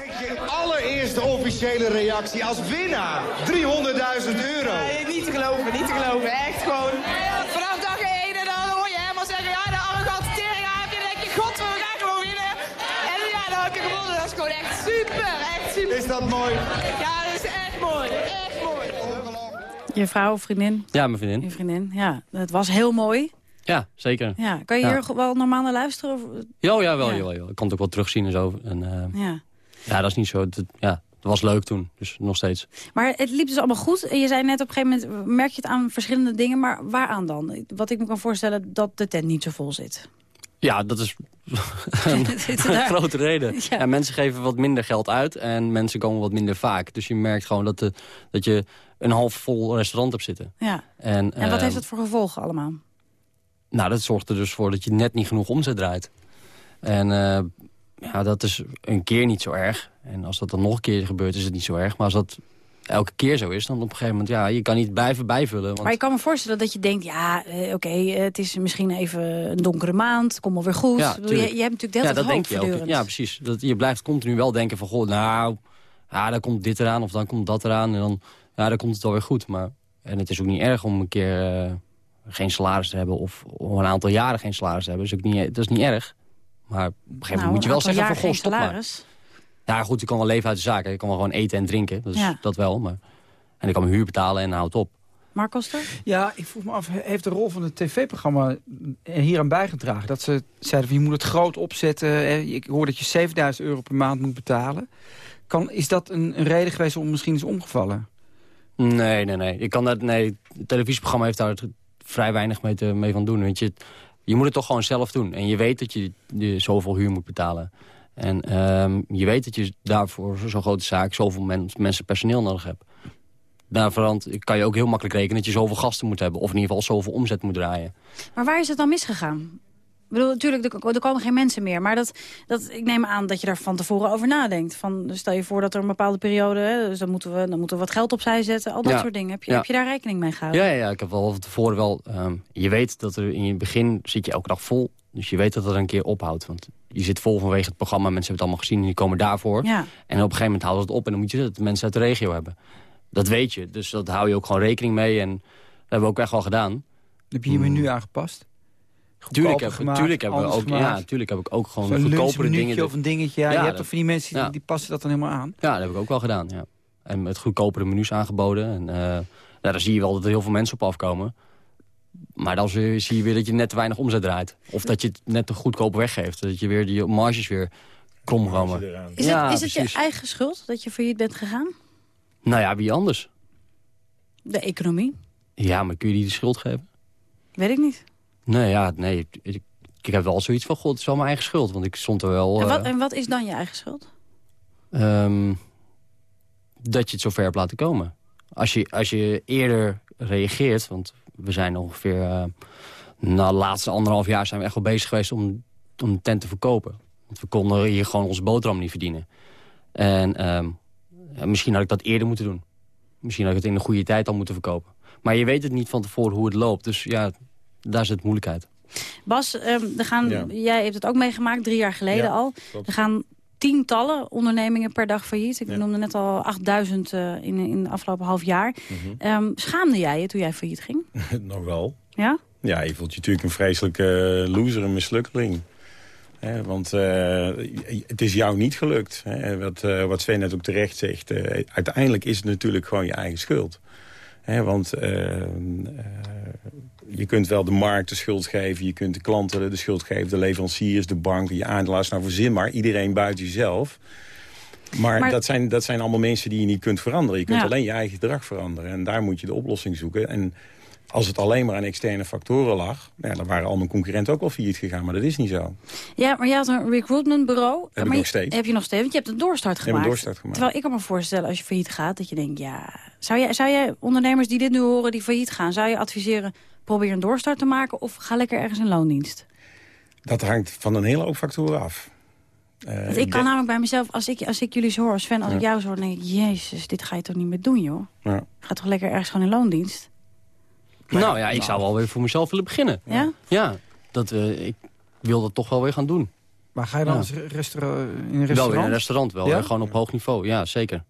Je allereerste officiële reactie als winnaar. 300.000 euro. niet te geloven, niet te geloven. Echt gewoon. Vanaf dag 1 en dan hoor je helemaal zeggen, ja, de arrogante tering heb je. Dan denk je, god, we gaan gewoon winnen. En ja, dan heb je gewonnen. Dat is gewoon echt super, echt super. Is dat mooi? Ja, dat is echt mooi. Je vrouw of vriendin? Ja, mijn vriendin. Je vriendin, ja. Het was heel mooi. Ja, zeker. Ja. Kan je Ja. hier wel normaal naar luisteren? Of? Ja, ja, wel, Ja. jawel, jawel. Ik kan het ook wel terugzien en zo. En, eh, Ja. ja, dat is niet zo. Dat, ja, dat was leuk toen, dus nog steeds. Maar het liep dus allemaal goed. En je zei net op een gegeven moment, merk je het aan verschillende dingen. Maar waaraan dan? Wat ik me kan voorstellen, dat de tent niet zo vol zit. Ja, dat is <laughs> een <laughs> daar- <laughs> grote reden. Ja. Ja. mensen geven wat minder geld uit en mensen komen wat minder vaak. Dus je merkt gewoon dat, de, dat je een half vol restaurant hebt zitten. Ja. En, En wat heeft dat voor gevolgen allemaal? Nou, dat zorgt er dus voor dat je net niet genoeg omzet draait. En eh, ja, dat is een keer niet zo erg. En als dat dan nog een keer gebeurt, is het niet zo erg. Maar als dat elke keer zo is, dan op een gegeven moment... ja, je kan niet blijven bijvullen. Want... Maar ik kan me voorstellen dat je denkt, ja, eh, oké, eh, het is misschien even een donkere maand, kom alweer goed. Ja, je, je hebt natuurlijk de hele ja, dat denk je ook. Ja, precies. Dat, je blijft continu wel denken van, goh, nou, ja, dan komt dit eraan of dan komt dat eraan. En dan, ja, dan komt het wel weer goed. Maar, en het is ook niet erg om een keer eh, geen salaris te hebben... of om een aantal jaren geen salaris te hebben. Dat is, ook niet, dat is niet erg. Maar op een gegeven moment Nou, moet je wel zeggen van, goh, geen stop maar. salaris. Ja, goed, je kan wel leven uit de zaak. hè. Je kan wel gewoon eten en drinken. Dus Ja. dat wel. Maar... En ik kan mijn huur betalen en houdt op. Mark Koster? Ja, ik vroeg me af, heeft de rol van het tv-programma hieraan bijgedragen? Dat ze zeiden van je moet het groot opzetten. hè, Ik hoor dat je 7000 euro per maand moet betalen. Kan, is dat een, een reden geweest om misschien is omgevallen? Nee, nee, nee. Je kan dat, nee. Het televisieprogramma heeft daar vrij weinig mee, te, mee van doen. Weet je, je moet het toch gewoon zelf doen. En je weet dat je, zoveel huur moet betalen. En ehm, je weet dat je daarvoor zo'n grote zaak zoveel men- mensen personeel nodig hebt. Daarvoor kan je ook heel makkelijk rekenen dat je zoveel gasten moet hebben. Of in ieder geval zoveel omzet moet draaien. Maar waar is het dan misgegaan? Ik bedoel, natuurlijk, er, er komen geen mensen meer. Maar dat, dat, ik neem aan dat je daar van tevoren over nadenkt. Van, stel je voor dat er een bepaalde periode... Hè, dus dan moeten, we, dan moeten we wat geld opzij zetten. Al dat Ja. soort dingen. Heb je, Ja. heb je daar rekening mee gehouden? Ja, ja, ja, ik heb wel van tevoren wel... ehm, je weet dat er in het begin zit je elke dag vol. Dus je weet dat het er een keer ophoudt. Want je zit vol vanwege het programma. Mensen hebben het allemaal gezien en die komen daarvoor. Ja. En op een gegeven moment houdt het op. En dan moet je het mensen uit de regio hebben. Dat weet je. Dus dat hou je ook gewoon rekening mee. En dat hebben we ook echt wel gedaan. Heb je je menu aangepast? Tuurlijk, heb, gemaakt, tuurlijk, hebben we ook, ja, tuurlijk heb ik ook gewoon Zo'n goedkopere dingen. of een dingetje. Ja, je hebt toch van die mensen die, ja. die passen dat dan helemaal aan? Ja, dat heb ik ook wel gedaan, ja. En met goedkopere menus aangeboden. En eh, dan zie je wel dat er heel veel mensen op afkomen. Maar dan zie je- weer dat je net te weinig omzet draait. Of dat je het net te goedkoop weggeeft. Dat je weer die marges weer krom komen. Is, ja, het, is het je eigen schuld dat je failliet bent gegaan? Nou ja, wie anders? De economie? Ja, maar kun je die de schuld geven? Weet ik niet. Nee, ja, nee. Ik, ik heb wel zoiets van, god, het is wel mijn eigen schuld. Want ik stond er wel... En wat, eh, en wat is dan je eigen schuld? ehm, dat je het zover hebt laten komen. Als je, als je eerder reageert, want we zijn ongeveer... eh, na de laatste anderhalf jaar zijn we echt wel bezig geweest om, om de tent te verkopen. Want we konden hier gewoon onze boterham niet verdienen. En ehm, ja, misschien had ik dat eerder moeten doen. Misschien had ik het in de goede tijd al moeten verkopen. Maar je weet het niet van tevoren hoe het loopt. Dus ja, daar zit moeilijkheid. Bas, ehm, er gaan, Ja. jij hebt het ook meegemaakt, drie jaar geleden Ja, al. klopt. Er gaan tientallen ondernemingen per dag failliet. Ik noemde net al 8000 eh, in, in de afgelopen half jaar. Mhm. Ehm, schaamde jij je toen jij failliet ging? <laughs> Nog wel. Ja? Ja, je voelt je natuurlijk een vreselijke eh, loser, een mislukkeling. Hè, want eh, het is jou niet gelukt. Hè. Wat, eh, wat Sven net ook terecht zegt. eh, uiteindelijk is het natuurlijk gewoon je eigen schuld. Hè, want eh, eh, je kunt wel de markt de schuld geven. Je kunt de klanten de schuld geven. De leveranciers, de banken, je aandelaars. Nou, verzin maar. Iedereen buiten jezelf. Maar, Maar- Dat, zijn, dat zijn allemaal mensen die je niet kunt veranderen. Je kunt Ja. alleen je eigen gedrag veranderen. En daar moet je de oplossing zoeken. En als het alleen maar aan externe factoren lag... Nou, ja, dan waren al mijn concurrenten ook wel failliet gegaan. Maar dat is niet zo. Ja, maar je had een recruitmentbureau. ik maar nog steeds. Heb je nog steeds, want je hebt een doorstart heb een gemaakt. doorstart gemaakt. Terwijl ik kan me voorstellen, als je failliet gaat, dat je denkt... ja, zou jij, zou jij ondernemers die dit nu horen, die failliet gaan... zou je adviseren, probeer een doorstart te maken... of ga lekker ergens in loondienst? Dat hangt van een hele hoop factoren af. Eh, ik kan namelijk bij mezelf, als ik, als ik jullie zo hoor, als Sven, als Ja. ik jou zo hoor... dan denk ik, jezus, dit ga je toch niet meer doen, joh? Ja. Ga toch lekker ergens gewoon in loondienst? Nou ja, ik zou wel weer voor mezelf willen beginnen. Ja? Ja, dat, eh, ik wil dat toch wel weer gaan doen. Maar ga je dan Ja. in een restaurant? Wel in een restaurant, wel. Ja? Gewoon op hoog niveau, ja, zeker.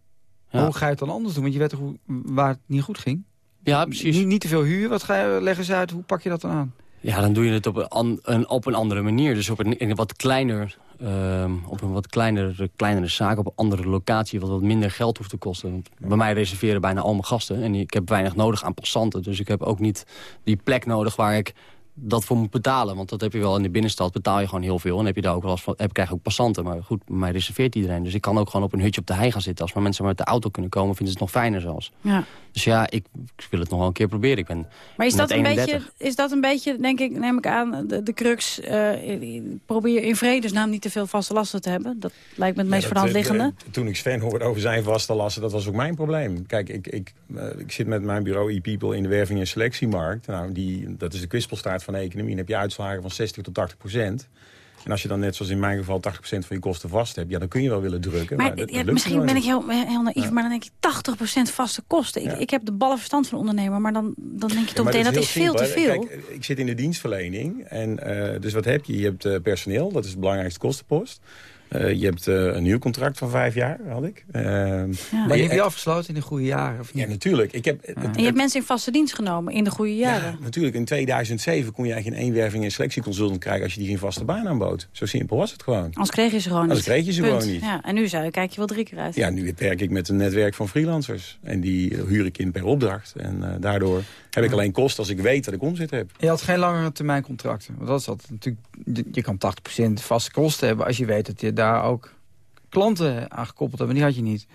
Hoe ga je het dan anders doen? Want je weet toch hoe, waar het niet goed ging? Ja, precies. Niet, niet te veel huur. Wat ga je, leg eens uit, hoe pak je dat dan aan? Ja, dan doe je het op een, op een andere manier. Dus op een wat kleiner, ehm, op een wat kleinere, kleinere zaak, op een andere locatie, wat wat minder geld hoeft te kosten. Want bij mij reserveren bijna al mijn gasten en ik heb weinig nodig aan passanten. Dus ik heb ook niet die plek nodig waar ik dat voor moet betalen. Want dat heb je wel in de binnenstad, betaal je gewoon heel veel. En heb je daar ook wel eens van, heb, krijg je ook passanten. Maar goed, mij reserveert iedereen. Dus ik kan ook gewoon op een hutje op de hei gaan zitten. Als maar mensen maar met de auto kunnen komen, vinden ze het nog fijner zelfs. Ja. Dus ja, ik, ik wil het nog wel een keer proberen. Ik ben Maar is dat, een 31. beetje, is dat een beetje, denk ik, neem ik aan, de, de crux... eh, probeer in vredesnaam niet te veel vaste lasten te hebben. Dat lijkt me het meest Ja, voor de hand dat, eh, liggende. Toen ik Sven hoorde over zijn vaste lasten, dat was ook mijn probleem. Kijk, ik, ik, eh, ik zit met mijn bureau e-people in de werving- en selectiemarkt. Nou, die, dat is de kwispelstaart van de economie. Dan heb je uitslagen van 60 tot 80 procent. En als je dan net zoals in mijn geval 80% van je kosten vast hebt... ja, dan kun je wel willen drukken. Maar, Maar dat, dat ja, lukt misschien ben ik heel, heel naïef, Ja. maar dan denk ik 80% vaste kosten. Ik, ik heb de ballenverstand van een ondernemer, maar dan, dan denk je toch meteen dat is veel te veel. Kijk, ik zit in de dienstverlening. En, eh, dus wat heb je? Je hebt eh, personeel, dat is de belangrijkste kostenpost. Eh, je hebt eh, een huurcontract van vijf jaar, had ik. Eh, Maar die heb je afgesloten in de goede jaren, of niet? Ja, natuurlijk. Ik heb, En je hebt mensen in vaste dienst genomen in de goede jaren. Natuurlijk, in 2007 kon je eigenlijk een eenwerving en selectieconsultant krijgen... als je die geen vaste baan aanbood. Zo simpel was het gewoon. Anders kreeg je ze gewoon niet. Anders kreeg je ze Punt. gewoon niet. Ja, en nu zou je, kijk je wel drie keer uit. Ja, nu werk ik met een netwerk van freelancers. En die huur ik in per opdracht. En eh, daardoor heb ik alleen kosten als ik weet dat ik omzet heb. Je had geen langere termijn contracten. Want dat is altijd natuurlijk, je- je kan 80% vaste kosten hebben... als je weet dat je daar ook klanten aan gekoppeld. Maar die had je niet.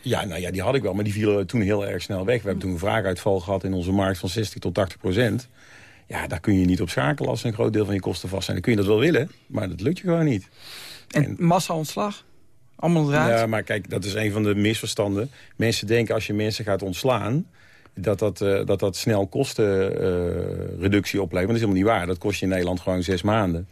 Ja, nou ja, die had ik wel, maar die vielen toen heel erg snel weg. We hebben toen een vraaguitval gehad in onze markt van 60 tot 80 procent. Ja, daar kun je niet op schakelen als een groot deel van je kosten vast zijn. Dan kun je dat wel willen, maar dat lukt je gewoon niet. En, massa-ontslag? Allemaal eruit? Ja, maar kijk, dat is een van de misverstanden. Mensen denken als je mensen gaat ontslaan... dat dat, eh, dat, dat snel kostenreductie oplevert. Dat is helemaal niet waar. Dat kost je in Nederland gewoon zes maanden.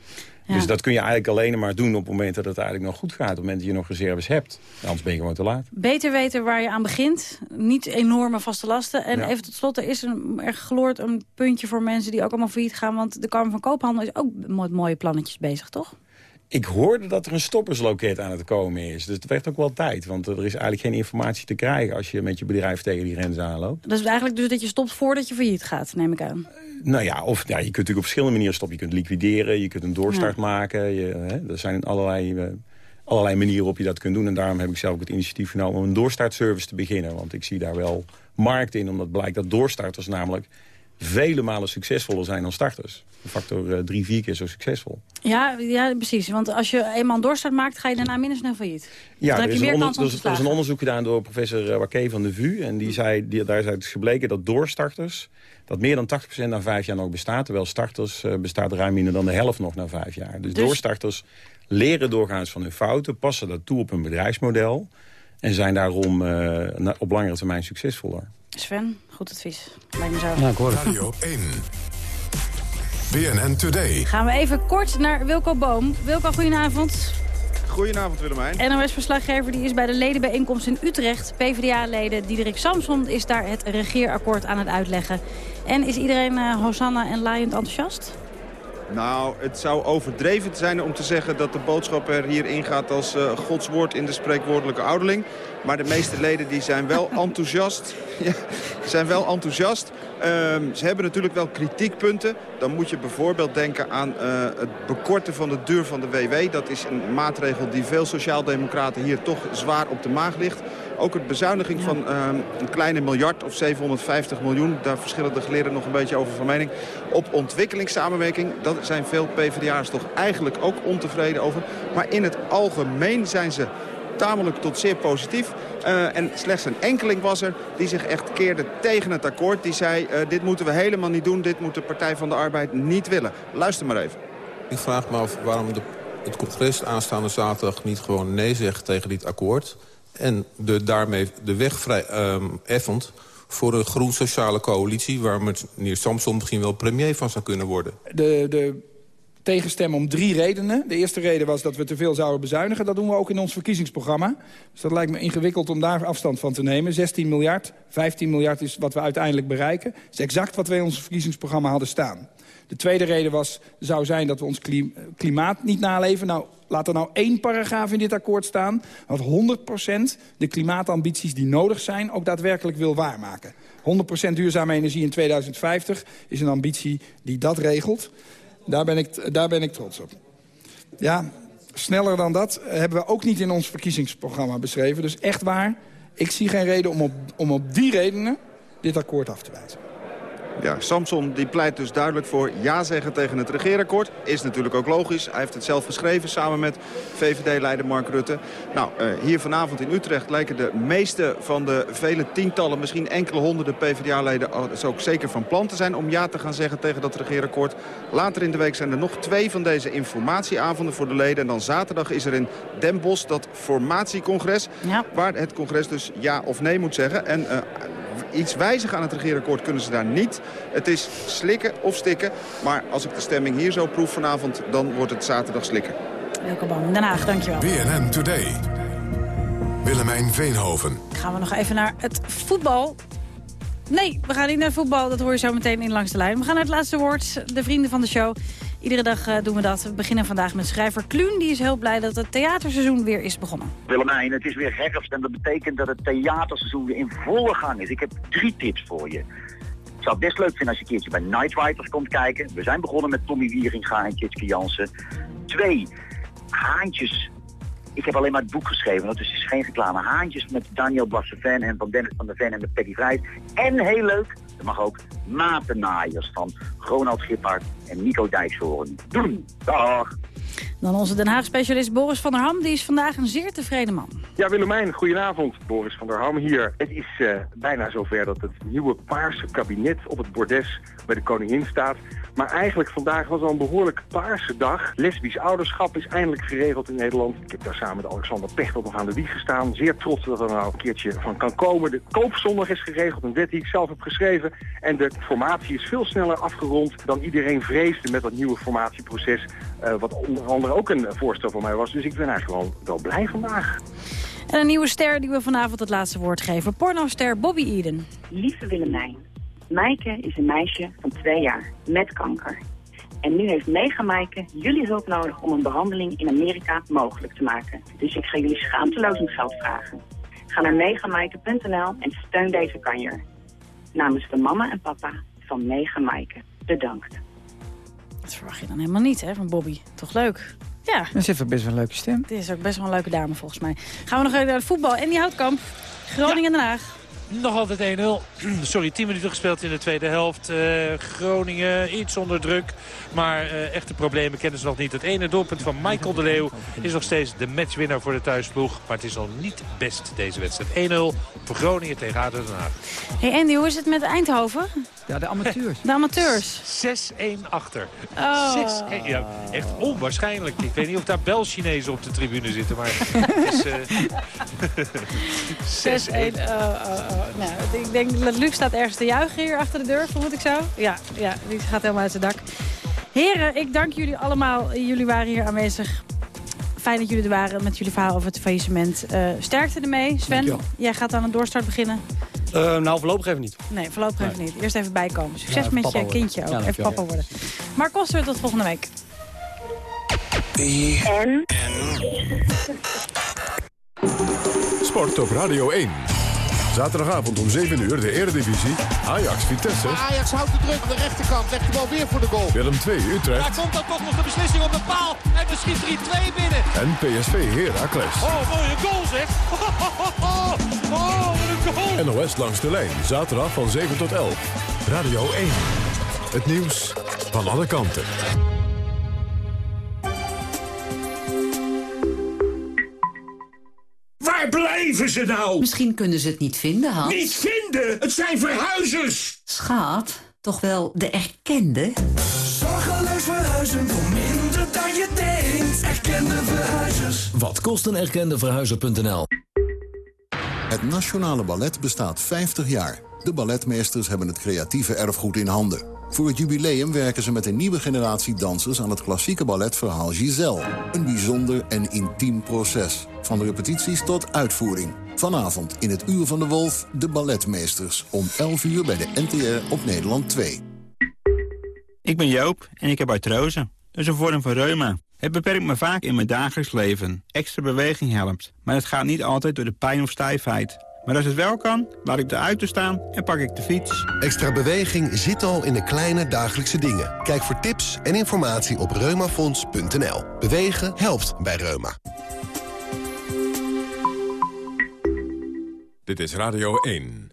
Ja. Dus dat kun je eigenlijk alleen maar doen op het moment dat het eigenlijk nog goed gaat. Op het moment dat je nog reserves hebt. Anders ben je gewoon te laat. Beter weten waar je aan begint. Niet enorme vaste lasten. En Ja. even tot slot, er is een, er geloord een puntje voor mensen die ook allemaal failliet gaan. Want de Kamer van Koophandel is ook met mooie plannetjes bezig, toch? Ik hoorde dat er een stoppersloket aan het komen is. Dus het werd ook wel tijd. Want er is eigenlijk geen informatie te krijgen... als je met je bedrijf tegen die grens aanloopt. Dat is eigenlijk dus dat je stopt voordat je failliet gaat, neem ik aan. Nou ja, of, ja, je kunt natuurlijk op verschillende manieren stoppen. Je kunt liquideren, je kunt een doorstart Ja. maken. Je, hè, er zijn allerlei, eh, allerlei manieren waarop je dat kunt doen. En daarom heb ik zelf ook het initiatief genomen om een doorstartservice te beginnen. Want ik zie daar wel markt in. Omdat blijkt dat doorstarters namelijk vele malen succesvoller zijn dan starters. Een factor eh, drie, vier keer zo succesvol. Ja, ja, precies. Want als je eenmaal een doorstart maakt, ga je daarna minder snel failliet. Ja, dan er heb je is, meer er is- er is een onderzoek gedaan door professor eh, Waké van de VU. En die zei, die, daar is uit gebleken dat doorstarters... dat meer dan 80% na vijf jaar nog bestaat. Terwijl starters eh, bestaat ruim minder dan de helft nog na vijf jaar. Dus, Dus- doorstarters leren doorgaans van hun fouten... passen dat toe op hun bedrijfsmodel... en zijn daarom eh, op langere termijn succesvoller. Sven, goed advies. Lijkt me zo. Ja, ik hoor het. Radio 1. BNN Today. Gaan we even kort naar Wilco Boom. Wilco, goedenavond. Goedenavond Willemijn. NOS-verslaggever die is bij de ledenbijeenkomst in Utrecht. PvdA-leden Diederik Samson is daar het regeerakkoord aan het uitleggen. En is iedereen eh, Hosanna en laaiend enthousiast? Nou, het zou overdreven zijn om te zeggen dat de boodschap er hier ingaat als eh, Gods woord in de spreekwoordelijke ouderling. Maar de meeste leden die zijn wel enthousiast. <laughs> zijn wel enthousiast. Ehm, ze hebben natuurlijk wel kritiekpunten. Dan moet je bijvoorbeeld denken aan eh, het bekorten van de duur van de WW. Dat is een maatregel die veel sociaaldemocraten hier toch zwaar op de maag ligt. Ook het bezuiniging van ehm, een kleine miljard of 750 miljoen. Daar verschillen de geleerden nog een beetje over van mening. Op ontwikkelingssamenwerking, daar zijn veel PvdA'ers toch eigenlijk ook ontevreden over. Maar in het algemeen zijn ze tamelijk tot zeer positief. Eh, en slechts een enkeling was er die zich echt keerde tegen het akkoord. Die zei, eh, dit moeten we helemaal niet doen. Dit moet de Partij van de Arbeid niet willen. Luister maar even. Ik vraag me af waarom de, het congres aanstaande zaterdag niet gewoon nee zegt tegen dit akkoord. En de, daarmee de weg vrij ehm, effent voor een groen-sociale coalitie... waar meneer Samson misschien wel premier van zou kunnen worden. de, de tegenstemmen om drie redenen. De eerste reden was dat we te veel zouden bezuinigen. Dat doen we ook in ons verkiezingsprogramma. Dus dat lijkt me ingewikkeld om daar afstand van te nemen. 16 miljard, 15 miljard is wat we uiteindelijk bereiken. Dat is exact wat we in ons verkiezingsprogramma hadden staan. De tweede reden was, zou zijn dat we ons klim- klimaat niet naleven. Nou, laat er nou één paragraaf in dit akkoord staan... dat 100% de klimaatambities die nodig zijn ook daadwerkelijk wil waarmaken. 100% duurzame energie in 2050 is een ambitie die dat regelt. Daar ben ik, daar ben ik trots op. Ja, sneller dan dat hebben we ook niet in ons verkiezingsprogramma beschreven. Dus echt waar, ik zie geen reden om om op die redenen dit akkoord af te wijzen. Ja, Samson die pleit dus duidelijk voor ja zeggen tegen het regeerakkoord. Is natuurlijk ook logisch. Hij heeft het zelf geschreven samen met VVD-leider Mark Rutte. Nou, eh, hier vanavond in Utrecht lijken de meeste van de vele tientallen... misschien enkele honderden PvdA-leden ook zeker van plan te zijn... om ja te gaan zeggen tegen dat regeerakkoord. Later in de week zijn er nog twee van deze informatieavonden voor de leden. En dan zaterdag is er in Den Bosch dat formatiecongres... waar het congres dus ja of nee moet zeggen. En... eh, iets wijzigen aan het regeerakkoord kunnen ze daar niet. Het is slikken of stikken. Maar als ik de stemming hier zo proef vanavond, dan wordt het zaterdag slikken. Welke Boom, Den Haag, dankjewel. BNN Today. Willemijn Veenhoven. Gaan we nog even naar het voetbal. Nee, we gaan niet naar voetbal. Dat hoor je zo meteen in Langs de Lijn. We gaan naar het laatste woord. De vrienden van de show. Iedere dag eh, doen we dat. We beginnen vandaag met schrijver Kluun. Die is heel blij dat het theaterseizoen weer is begonnen. Willemijn, het is weer herfst en dat betekent dat het theaterseizoen weer in volle gang is. Ik heb drie tips voor je. Ik zou best leuk vinden als je een keertje bij Night Riders komt kijken. We zijn begonnen met Tommy Wieringa en Tjitske Jansen. Twee, Haantjes. Ik heb alleen maar het boek geschreven, dat is geen reclame. Haantjes met Daniel Blassevin en van Dennis van der Ven en met Peggy Vrijs. En heel leuk, mag ook, Matenaaiers van Ronald Gippard en Nico Dijkshoorn. Doen! Dag! Dan onze Den Haag-specialist Boris van der Ham. Die is vandaag een zeer tevreden man. Ja, Willemijn, goedenavond. Boris van der Ham hier. Het is eh, bijna zover dat het nieuwe paarse kabinet op het bordes bij de koningin staat. Maar eigenlijk vandaag was al een behoorlijk paarse dag. Lesbisch ouderschap is eindelijk geregeld in Nederland. Ik heb daar samen met Alexander Pechtold nog aan de wieg gestaan. Zeer trots dat er nou een keertje van kan komen. De koopzondag is geregeld, een wet die ik zelf heb geschreven. En de formatie is veel sneller afgerond dan iedereen vreesde met dat nieuwe formatieproces. Eh, wat onder andere ook een voorstel van mij was. Dus ik ben eigenlijk gewoon wel blij vandaag. En een nieuwe ster die we vanavond het laatste woord geven. Pornoster Bobby Eden. Lieve Willemijn, Maaike is een meisje van twee jaar met kanker. En nu heeft Mega Maaike jullie hulp nodig om een behandeling in Amerika mogelijk te maken. Dus ik ga jullie schaamteloos om geld vragen. Ga naar megamaaike.nl en steun deze kanjer. Namens de mama en papa van Mega Maaike. Bedankt. Dat verwacht je dan helemaal niet, hè, van Bobby. Toch leuk? Ja. Dat heeft ook best wel een leuke stem. Het is ook best wel een leuke dame, volgens mij. Gaan we nog even naar het voetbal. En die houtkamp. Groningen-Den Haag. Nog altijd 1-0. <clears throat> Sorry, 10 minuten gespeeld in de tweede helft. Eh, Groningen iets onder druk. Maar eh, echte problemen kennen ze nog niet. Het ene doelpunt van Michael de Leeuw is nog steeds de matchwinnaar voor de thuisploeg. Maar het is al niet best deze wedstrijd. 1-0 voor Groningen tegen ADO Den Haag. Hey Andy, hoe is het met Eindhoven? Ja, de amateurs. De amateurs. 6-1 achter. Oh. 6-1. Ja, echt onwaarschijnlijk. Ik weet niet of daar Bel-Chinezen op de tribune zitten. Maar het is... eh, <laughs> 6-1. Oh, oh, oh. Nou, ik denk dat Luc staat ergens te juichen hier achter de deur, vermoed ik zo. Ja, ja, die gaat helemaal uit zijn dak. Heren, ik dank jullie allemaal. Jullie waren hier aanwezig. Fijn dat jullie er waren met jullie verhaal over het faillissement. Eh, sterkte ermee. Sven, Dankjewel. jij gaat aan een doorstart beginnen. Eh, nou, voorlopig even niet. Nee, voorlopig even Nee. niet. Eerst even bijkomen. Succes Ja, met je worden. kindje ook. Ja, even papa worden. Mark Koster, tot volgende week. En? Sport op Radio 1. Zaterdagavond om 7 uur de Eredivisie. Ajax Vitesse. Ajax houdt de druk aan de rechterkant. Legt de bal weer voor de goal. Willem 2 Utrecht. Daar komt dan toch nog de beslissing op de paal. En er schiet 3-2 binnen. En PSV Heracles. Oh, mooie goal zeg. <laughs> Oh, wat een goal. NOS langs de lijn. Zaterdag van 7 tot 11. Radio 1. Het nieuws van alle kanten. Waar blijven ze nou? Misschien kunnen ze het niet vinden, Hans. Niet vinden! Het zijn verhuizers! Schat, toch wel de erkende? Zorgeloos verhuizen voor minder dan je denkt. Erkende verhuizers. Wat kost een erkende verhuizer.nl? Het Nationale Ballet bestaat 50 jaar. De balletmeesters hebben het creatieve erfgoed in handen. Voor het jubileum werken ze met een nieuwe generatie dansers... aan het klassieke balletverhaal Giselle. Een bijzonder en intiem proces. Van repetities tot uitvoering. Vanavond in het Uur van de Wolf, de balletmeesters. Om 11 uur bij de NTR op Nederland 2. Ik ben Joop en ik heb artrose. Dat is een vorm van reuma. Het beperkt me vaak in mijn dagelijks leven. Extra beweging helpt. Maar het gaat niet altijd door de pijn of stijfheid. Maar als het wel kan, laat ik de auto staan en pak ik de fiets. Extra beweging zit al in de kleine dagelijkse dingen. Kijk voor tips en informatie op reumafonds.nl. Bewegen helpt bij Reuma. Dit is Radio 1.